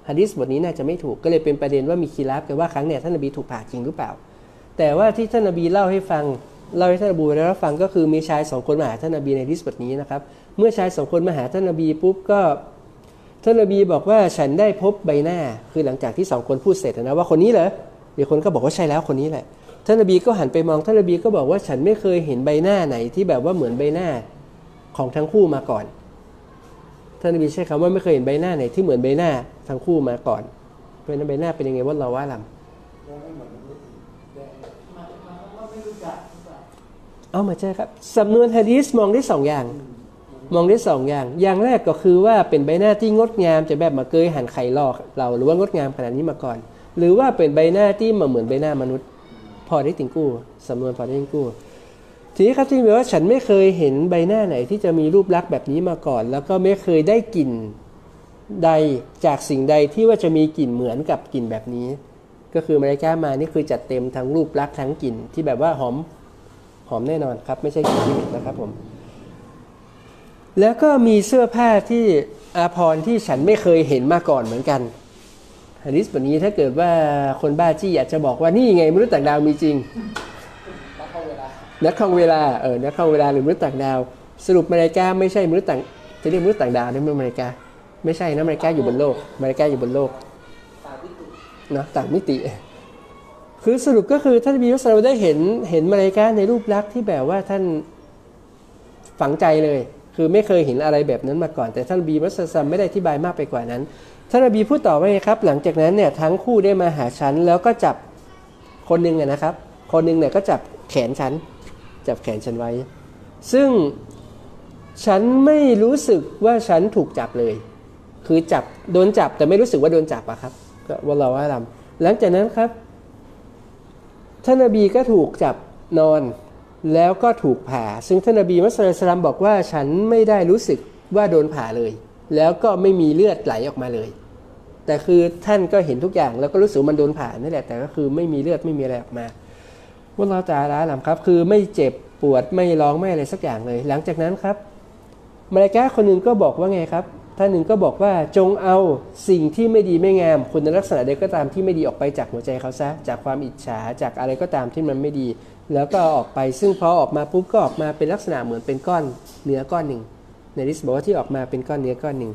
ฮะดีษบทนี้น่าจะไม่ถูกก็เลยเป็นประเด็นว่ามีคีราฟกันว่าครั้งเนี่ยท่านนบีถูกผ่าจริงหรือเปล่า แต่ว่าที่ท่านนบีเล่าให้ฟัง เล่าให้ท่านอบูและเราฟังก็คือมีชายสองคนมาหาท่านนบีในฮะดีษบทนี้นะครับ เมื่อชายสองคนมาหาท่านนบีปุ๊บก็ท่านนบีบอกว่าฉันได้พบใบหน้าคือหลังจากที่สองคนพูดเสร็จนะว่าคนนี้เหรอเดี๋ยวคนก็บอกว่าใช่แล้วคนนี้แหละท่านนบีก็หันไปมองท่านนบีก็บอกว่าฉันไม่เคยเห็นใบหน้าไหนที่แบบว่าเหมือนใบหน้าของทั้งคู่มาก่อน ท่านนบีใช้คำว่าไม่เคยเห็นใบหน้าไหนที่เหมือนใบหน้าทั้งคู่มาก่อนราะฉะนั้นใบหน้าเป็นยังไงว่าเราว่าลำ แล้วไม่เหมือนมนุษย์แดง มามาว่าไม่รู้จักหรือเปล่า เอามาใช่ครับสำนวนฮะดีสมองได้สองอย่าง มองได้สองอย่าง อย่างแรกก็คือว่าเป็นใบหน้าที่งดงามจะแบบมาเกยหันไข่ลอกเราหรือว่างดงามขนาดนี้มาก่อน หรือว่าเป็นใบหน้าที่มาเหมือนใบหน้ามนุษย์ พอได้ติงกู้สำนวนพอได้ติงกู้ทีนี้ครับที่บอกว่าฉันไม่เคยเห็นใบหน้าไหนที่จะมีรูปลักษณ์แบบนี้มาก่อน แล้วก็ไม่เคยได้กลิ่นใดจากสิ่งใดที่ว่าจะมีกลิ่นเหมือนกับกลิ่นแบบนี้ ก็คือมาริกามานี่คือจัดเต็มทั้งรูปลักษณ์ทั้งกลิ่นที่แบบว่าหอม หอมแน่นอนครับ ไม่ใช่กลิ่นที่เหม็นนะครับผม แล้วก็มีเสื้อผ้าที่อาภรที่ฉันไม่เคยเห็นมาก่อนเหมือนกันฮะดิษแบบนี้ถ้าเกิดว่าคนบ้าจี้อยากจะบอกว่านี่ไงมนุษย์ต่างดาวมีจริง นักข้าเวลานักท่องเวลาเออนักท่องเวลาหรือมนุษย์ต่างดาว สรุปอเมริกาไม่ใช่มนุษย์ต่างจะเรียกมนุษย์ต่างดาวได้ไหมอเมริกาไม่ใช่นะอเมริกาอยู่บนโลกอเมริกาอยู่บนโลกนะต่างมิติ คือสรุปก็คือท่านบีวัสเราได้เห็นเห็นมาเลกาในรูปลักษณ์ที่แบบว่าท่านฝังใจเลย คือไม่เคยเห็นอะไรแบบนั้นมาก่อน แต่ท่านบีวัสซัมไม่ได้อธิบายมากไปกว่านั้น ท่านบีพูดต่อว่าไงครับ หลังจากนั้นเนี่ยทั้งคู่ได้มาหาฉันแล้วก็จับคนหนึ่งนะครับ คนหนึ่งเนี่ยก็จับแขนฉัน จับแขนฉันไว้ ซึ่งฉันไม่รู้สึกว่าฉันถูกจับเลย คือจับโดนจับแต่ไม่รู้สึกว่าโดนจับอะครับก็วะเราว่าลำหลังจากนั้นครับ ท่านนบีก็ถูกจับนอน แล้วก็ถูกผ่า ซึ่งท่านนบีมุสลิมบอกว่าฉันไม่ได้รู้สึกว่าโดนผ่าเลย แล้วก็ไม่มีเลือดไหลออกมาเลย แต่คือท่านก็เห็นทุกอย่างแล้วก็รู้สึกมันโดนผ่านั่นแหละแต่ก็คือไม่มีเลือดไม่มีอะไรออกมาว่าเราจะละลำครับ คือไม่เจ็บปวดไม่ร้องไม่อะไรสักอย่างเลย หลังจากนั้นครับมาลายกาคนหนึ่งก็บอกว่าไงครับ ท่านหนึ่งก็บอกว่าจงเอาสิ่งที่ไม่ดีไม่งามคุณลักษณะใดก็ตามที่ไม่ดีออกไปจากหัวใจเขาซะ จากความอิจฉาจากอะไรก็ตามที่มันไม่ดี แล้วก็อออกไปซึ่งพอออกมาปุ๊บก็ออกมาเป็นลักษณะเหมือนเป็นก้อนเนื้อก้อนหนึ่งในริสบอกว่าที่ออกมาเป็นก้อนเนื้อก้อนหนึ่ง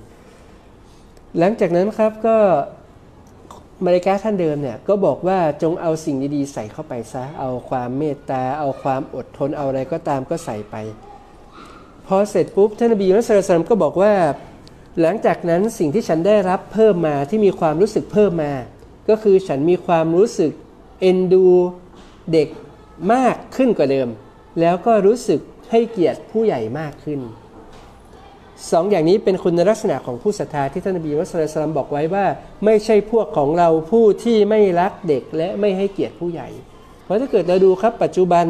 หลังจากนั้นครับก็มาริกาท่านเดิมเนี่ยก็บอกว่าจงเอาสิ่งดีๆใส่เข้าไปซะ เอาความเมตตา เอาความอดทนเอาอะไรก็ตามก็ใส่ไป พอเสร็จปุ๊บท่านนบีมุสลิมก็บอกว่า หลังจากนั้นสิ่งที่ฉันได้รับเพิ่มมาที่มีความรู้สึกเพิ่มมา ก็คือฉันมีความรู้สึกเอ็นดูเด็กมากขึ้นกว่าเดิม แล้วก็รู้สึกให้เกียรติผู้ใหญ่มากขึ้นสองอย่างนี้เป็นคุณลักษณะของผู้ศรัทธาที่ท่านนบีมุสลิมบอกไว้ว่า ไม่ใช่พวกของเราผู้ที่ไม่รักเด็กและไม่ให้เกียรติผู้ใหญ่ เพราะถ้าเกิดเราดูครับปัจจุบัน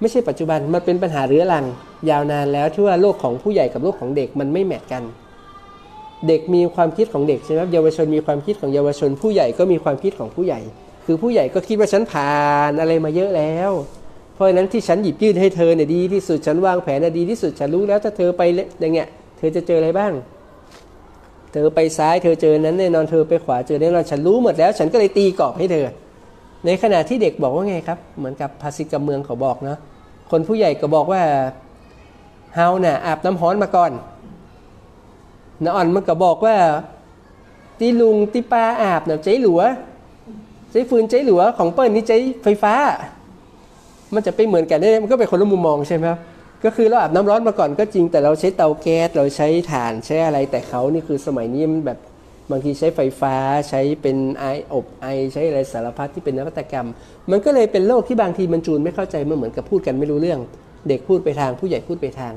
ไม่ใช่ปัจจุบันมันเป็นปัญหาเรื้อรัง ยาวนานแล้วที่ว่าโลกของผู้ใหญ่กับโลกของเด็กมันไม่แมทกัน เด็กมีความคิดของเด็กใช่ไหมครับเยาวชนมีความคิดของเยาวชน ผู้ใหญ่ก็มีความคิดของผู้ใหญ่ คือผู้ใหญ่ก็คิดว่าฉันผ่านอะไรมาเยอะแล้ว เพราะฉะนั้นที่ฉันหยิบยื่นให้เธอเนี่ยดีที่สุดฉันวางแผนน่ะดีที่สุดฉันรู้แล้วถ้าเธอไปอย่างเงี้ยเธอจะเจออะไรบ้าง เธอไปซ้ายเธอเจอนั้นแน่นอนเธอไปขวาเจอแน่นอนฉันรู้หมดแล้ว ฉันก็เลยตีกรอบให้เธอ ในขณะที่เด็กบอกว่าไงครับเหมือนกับภาษิตกับเมืองเขาบอกเนาะคนผู้ใหญ่ก็บอกว่าเฮาเน่ะอาบน้ำฮ้อนมาก่อน น้าอ่อนมันก็บอกว่าตีลุงตีปลาอาบเนี่ยใจหลัวใจฟืนใจหลัวของเปิ้ลนี่ใจไฟฟ้า มันจะไปเหมือนกันได้มันก็เป็นคนละมุมมองใช่ไหมครับก็คือเราอาบน้ำร้อนมาก่อนก็จริงแต่เราใช้เตาแก๊สเราใช้ถ่านใช้อะไรแต่เขานี่คือสมัยนี้มันแบบบางทีใช้ไฟฟ้าใช้เป็นไออบไอใช้อะไรสารพัดที่เป็นนวัตกรรม มันก็เลยเป็นโลกที่บางทีมันจูนไม่เข้าใจมันเหมือนกับพูดกันไม่รู้เรื่อง เด็กพูดไปทางผู้ใหญ่พูดไปทาง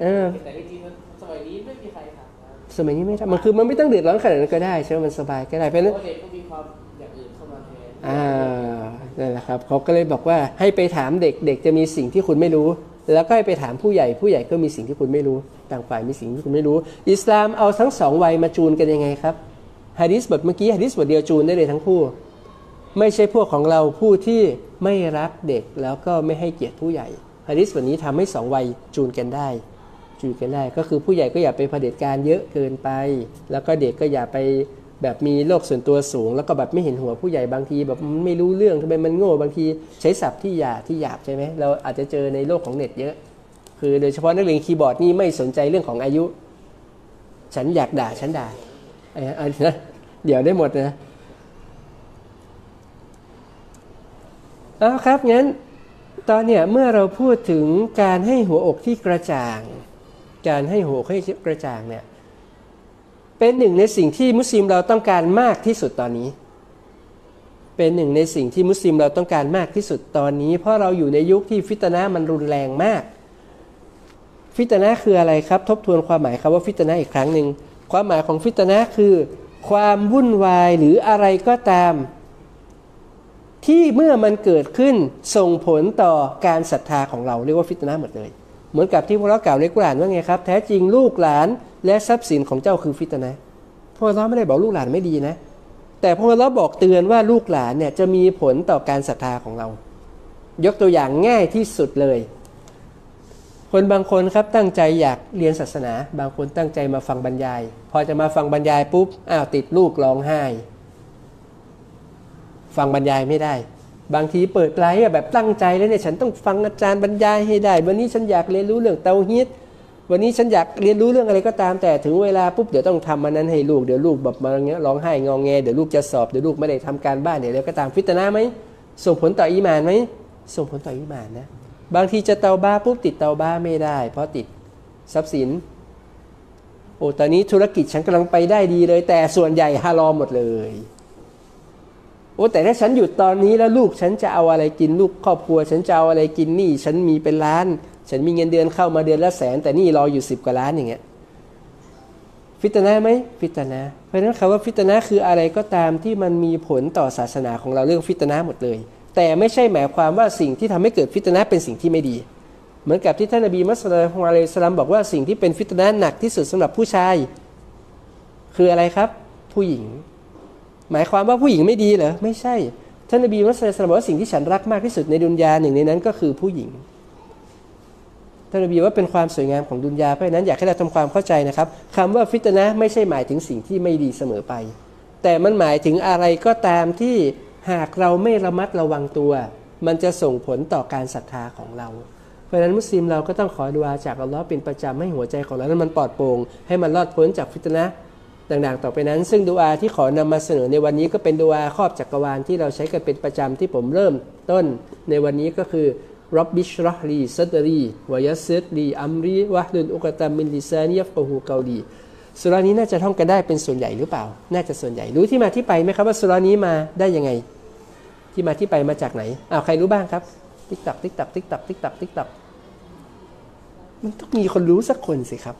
เออ แต่จริงๆมันสมัยนี้ไม่มีใครตักน้ำสมัยนี้ไม่ทำมันคือมันไม่ต้องเดือดร้อนขนาดนั้นก็ได้ใช่ไหมมันสบายก็ได้เพราะฉะนั้น เพราะเด็กก็มีความอย่างอื่นเข้ามาแทนอ่านั่นแหละครับเขาก็เลยบอกว่าให้ไปถามเด็กเด็กจะมีสิ่งที่คุณไม่รู้ แล้วก็ให้ไปถามผู้ใหญ่ผู้ใหญ่ก็มีสิ่งที่คุณไม่รู้ ต่างฝ่ายมีสิ่งที่คุณไม่รู้ อิสลามเอาทั้งสองวัยมาจูนกันยังไงครับฮะดิษบทเมื่อกี้ฮะดิษบทเดียวจูนได้เลยทั้งคู่ ไม่ใช่พวกของเราผู้ที่ไม่รักเด็กแล้วก็ไม่ให้เกียรติผู้ใหญ่ฮะดิษบทนี้ทำให้สองวัยจูนกันได้ จูนกันได้ ก็คือผู้ใหญ่ก็อย่าไปเผด็จการเยอะเกินไป แล้วก็เด็กก็อย่าไปแบบมีโลกส่วนตัวสูง แล้วก็แบบไม่เห็นหัวผู้ใหญ่บางทีแบบไม่รู้เรื่องทำไมมันโง่บางทีใช้ศัพท์ที่หยาบที่หยาบใช่ไหมเราอาจจะเจอในโลกของเน็ตเยอะ คือโดยเฉพาะนักเรียนคีย์บอร์ดนี่ไม่สนใจเรื่องของอายุ ฉันอยากด่าฉันด่าไอ้อันนะเดี๋ยวได้หมดนะเอาครับงั้นตอนเนี้ยเมื่อเราพูดถึงการให้หัวอกที่กระจ่าง การให้หัวให้กระจ่างเนี่ยเป็นหนึ่งในสิ่งที่มุสลิมเราต้องการมากที่สุดตอนนี้ เป็นหนึ่งในสิ่งที่มุสลิมเราต้องการมากที่สุดตอนนี้ เพราะเราอยู่ในยุคที่ฟิตนะมันรุนแรงมาก ฟิตนะคืออะไรครับ ทบทวนความหมายครับว่าฟิตนะอีกครั้งหนึ่งความหมายของฟิตนะคือ ความวุ่นวายหรืออะไรก็ตาม ที่เมื่อมันเกิดขึ้นส่งผลต่อการศรัทธาของเราเรียกว่าฟิตนะหมดเลย เหมือนกับที่พวกเรากล่าวในกุรานว่าไงครับแท้จริงลูกหลานและทรัพย์สินของเจ้าคือฟิตนะพวกเราไม่ได้บอกลูกหลานไม่ดีนะ แต่พวกเราบอกเตือนว่าลูกหลานเนี่ยจะมีผลต่อการศรัทธาของเรา ยกตัวอย่างง่ายที่สุดเลย คนบางคนครับตั้งใจอยากเรียนศาสนา บางคนตั้งใจมาฟังบรรยาย พอจะมาฟังบรรยายปุ๊บอ้าวติดลูกร้องไห้ ฟังบรรยายไม่ได้ บางทีเปิดไลฟ์แบบตั้งใจแล้วเนี่ยฉันต้องฟังอาจารย์บรรยายให้ได้ วันนี้ฉันอยากเรียนรู้เรื่องเตาฮีตวันนี้ฉันอยากเรียนรู้เรื่องอะไรก็ตามแต่ถึงเวลาปุ๊บเดี๋ยวต้องทำมันนั้นให้ลูกเดี๋ยวลูกแบบมาเงี้ยร้องไห้งองแงเดี๋ยวลูกจะสอบเดี๋ยวลูกไม่ได้ทำการบ้านเดี๋ยวแล้วก็ตามฟิตนาไหมส่งผลต่ออีมานไหมส่งผลต่ออีมานนะบางทีจะเตาบ้าปุ๊บติดเตาบ้าไม่ได้ เพราะติดทรัพย์สินโอ้ตอนนี้ธุรกิจฉันกำลังไปได้ดีเลย แต่ส่วนใหญ่ฮารอมหมดเลย โอ้แต่ถ้าฉันหยุดตอนนี้แล้วลูกฉันจะเอาอะไรกินลูกครอบครัว ฉันจะเอาอะไรกินนี่ ฉันมีเป็นล้าน ฉันมีเงินเดือนเข้ามาเดือนละแสน แต่นี่รออยู่สิบกว่าล้านอย่างเงี้ยฟิตนะไหมฟิตนะเพราะฉะนั้นคำว่าฟิตนะคืออะไรก็ตามที่มันมีผลต่อศาสนาของเราเรื่องฟิตนะหมดเลย แต่ไม่ใช่หมายความว่าสิ่งที่ทำให้เกิดฟิตนะเป็นสิ่งที่ไม่ดี เหมือนกับที่ท่านนบีมัสลิมของอะลัยสลามบอกว่าสิ่งที่เป็นฟิตนะหนักที่สุดสำหรับผู้ชาย คืออะไรครับ ผู้หญิง หมายความว่าผู้หญิงไม่ดีเหรอไม่ใช่ท่านนบีมุสลิมบอกว่าสิ่งที่ฉันรักมากที่สุดในดุนยาหนึ่งในนั้นก็คือผู้หญิงท่านนบีว่าเป็นความสวยงามของดุนยาเพราะฉะนั้นอยากให้เราทำความเข้าใจนะครับคำว่าฟิตนะไม่ใช่หมายถึงสิ่งที่ไม่ดีเสมอไป แต่มันหมายถึงอะไรก็ตามที่หากเราไม่ระมัดระวังตัว มันจะส่งผลต่อการศรัทธาของเรา เพราะฉะนั้นมุสลิมเราก็ต้องขอดุอาจากอัลลอฮ์เป็นประจำให้หัวใจของเรานั้นมันปลอดโปร่งให้มันรอดพ้นจากฟิตนะ ต่างๆ ต่อไปนั้น ซึ่งดูอาที่ขอนำมาเสนอในวันนี้ก็เป็นดูอาครอบจักรวาลที่เราใช้กันเป็นประจำที่ผมเริ่มต้น ในวันนี้ก็คือرب اشرح لي صدري ويسر لي أمري واحلل عقدة من لساني يفقهوا قولي สุรานี้น่าจะท่องกันได้เป็นส่วนใหญ่หรือเปล่า น่าจะส่วนใหญ่รู้ที่มาที่ไปไหมครับว่าสุรานี้มาได้ยังไง ที่มาที่ไปมาจากไหนอ้าวใครรู้บ้างครับติ๊กตักติ๊กตักติ๊กตักติ๊กตักติ๊กตักมันต้องมีคนรู้สักคนสิครับ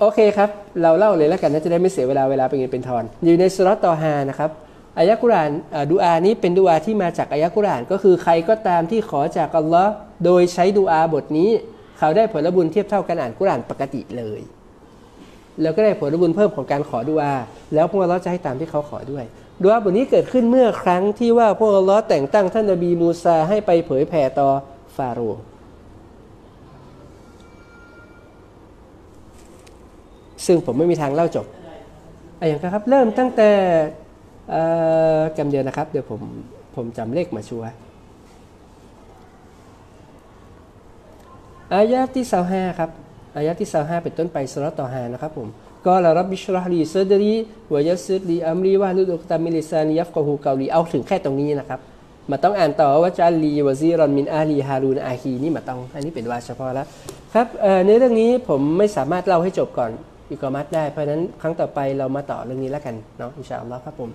โอเคครับ เราเล่าเลยแล้วกันนะจะได้ไม่เสียเวลาเวลาเป็นเงินเป็นทอน อยู่ในสุรตอฮานะครับอายะกุรานดูอานี้เป็นดูอาที่มาจากอายะกุรานก็คือใครก็ตามที่ขอจากอัลลอฮ์โดยใช้ดูอาบทนี้ เขาได้ผลบุญเทียบเท่ากันอ่านกุรานปกติเลย แล้วก็ได้ผลบุญเพิ่มของการขอดูอา แล้วพวกเราจะให้ตามที่เขาขอด้วยดูอาบทนี้เกิดขึ้นเมื่อครั้งที่ว่าพวกเราแต่งตั้งท่านนบีมูซาให้ไปเผยแผ่ต่อฟาโรห์ ซึ่งผมไม่มีทางเล่าจบอะอย่างครับ เริ่มตั้งแต่กำเดียวนะครับ เดี๋ยวผมผมจำเลขมาชัวอายะที่สาห้าครับอายะที่สาห้าเป็นต้นไปสุรต่อหานะครับผมก็ละรับบิชรอฮลีซดรีويسر لي أمري واحلل عقدة من لساني يفقهوا قولي เอาถึงแค่ตรงนี้นะครับมาต้องอ่านต่อว่าจัลลีวะซีรอนมินอาลีฮารูนอาฮีนี่มาต้อง อันนี้เป็นวาเฉพาะแล้วครับในเรื่องนี้ผมไม่สามารถเล่าให้จบก่อน อิกอมัดได้ เพราะนั้นครั้งต่อไปเรามาต่อเรื่องนี้แล้วกันเนาะإن شاء الله ครับผม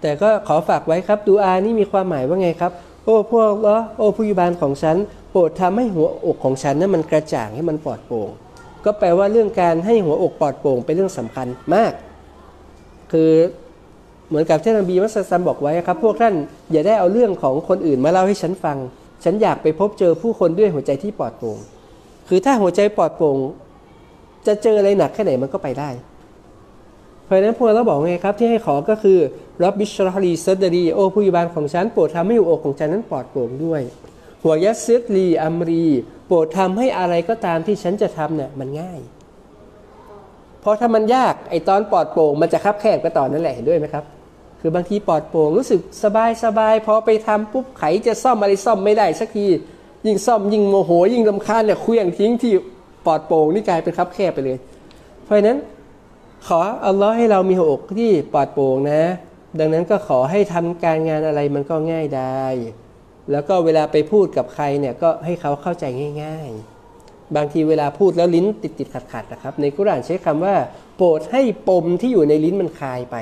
แต่ก็ขอฝากไว้ครับดูอานี่มีความหมายว่าไงครับ โอ้พวกละโอ้ผู้อภิบาลของฉัน โปรดทำให้หัวอกของฉันนั้นมันกระจ่างให้มันปลอดโปร่ง ก็แปลว่าเรื่องการให้หัวอกปลอดโปร่งเป็นเรื่องสำคัญมาก คือเหมือนกับที่นบีมัสซัมบอกไว้ครับ พวกท่านอย่าได้เอาเรื่องของคนอื่นมาเล่าให้ฉันฟัง ฉันอยากไปพบเจอผู้คนด้วยหัวใจที่ปลอดโปร่ง คือถ้าหัวใจปลอดโปร่ง จะเจออะไรหนักแค่ไหนมันก็ไปได้ เพราะนั้นพวกเราบอกไงครับที่ให้ขอก็คือرب اشرح لي صدري โอ้ผู้อภิบาลของฉันโปรดทำให้หัวอกของฉันนั้นปลอดโปร่งด้วยหัวยัสซิดลีอัมรีโปรดทำให้อะไรก็ตามที่ฉันจะทำเนี่ยมันง่าย เพราะถ้ามันยากไอตอนปลอดโปร่งมันจะคับแคบก็ตอนนั้นแหละเห็นด้วยไหมครับคือบางทีปลอดโปร่งรู้สึกสบายสบายพอไปทำปุ๊บไขจะซ่อมอะไรซ่อมไม่ได้สักทียิ่งซ่อมยิ่งโมโหยิ่งลำคาญเนี่ยเคลื่องทิ้งที่ ปลอดโปร่งนี่กลายเป็นคับแคบไปเลย เพราะฉะนั้น ขออัลลอฮ์ให้เรามีหัวอกที่ปลอดโปร่งนะ ดังนั้นก็ขอให้ทำการงานอะไรมันก็ง่ายได้ แล้วก็เวลาไปพูดกับใครเนี่ยก็ให้เขาเข้าใจง่าย ๆ บางทีเวลาพูดแล้วลิ้นติดติดขัดขัดๆนะครับ ในกุรานใช้คำว่า โปรดให้ปมที่อยู่ในลิ้นมันคลายไป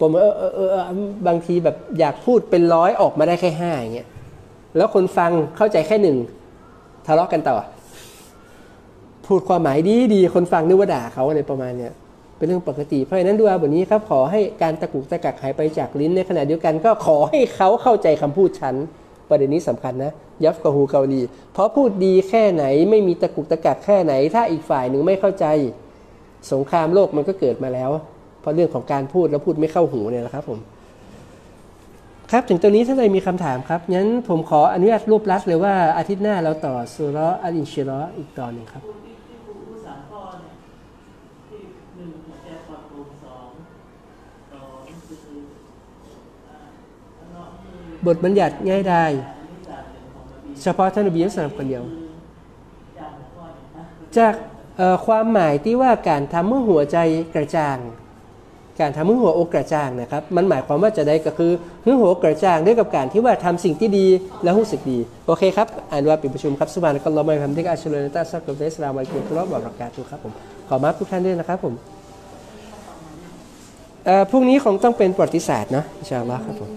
ปมเออเออเออเออบางทีแบบอยากพูดเป็นร้อยออกมาได้แค่ห้าอย่างเงี้ยแล้วคนฟังเข้าใจแค่หนึ่งทะเลาะกันต่อ พูดความหมายดีดีคนฟังนึกว่าด่าเขาอะไรประมาณเนี้ยเป็นเรื่องปกติเพราะฉะนั้นดูอาบทนี้ครับขอให้การตะกุกตะกักหายไปจากลิ้นในขณะเดียวกันก็ขอให้เขาเข้าใจคำพูดฉันประเด็นนี้สำคัญนะยัฟกะฮูเกาหลีเพราะพูดดีแค่ไหนไม่มีตะกุกตะกักแค่ไหน ถ้าอีกฝ่ายหนึ่งไม่เข้าใจ สงครามโลกมันก็เกิดมาแล้ว เพราะเรื่องของการพูดแล้วพูดไม่เข้าหูเนี่ยนะครับผมครับถึงตรงนี้ถ้านใครมีคำถามครับงั้นผมขออนุญาตรวบลัดเลยว่าอาทิตย์หน้าเราต่อสุเราะห์อัลอินชิรออีกตอนหนึ่งครับ พูดที่ที่ครูผู้สามข้อเนี่ยที่หนึ่งหัวใจปรับปรุงสองสองคืออ่าอัลเลาะห์คือ บทบัญญัติง่ายได้อันนี้จากหนึ่งของนบีเฉพาะท่านนบีมุฮัมมัดคนเดียว จากความหมายที่ว่าการทำเมื่อหัวใจกระจ่าง การทำให้หัวอกกระจ่างนะครับ มันหมายความว่าจะได้ก็คือให้หัวอกกระจ่างด้วยกับการที่ว่าทำสิ่งที่ดีและรู้สึกดี โอเคครับ อ่านว่าปิดประชุมครับสุบานกัลลอฮ์มาทำที่อัชลนตาสักกับอิสลามอัลกุรอานบรักาตุครับผม ขอมาทุกท่านด้วยนะครับผมพรุ่งนี้คงต้องเป็นประวัติศาสตร์นะอินชาอัลลอฮ์ครับผม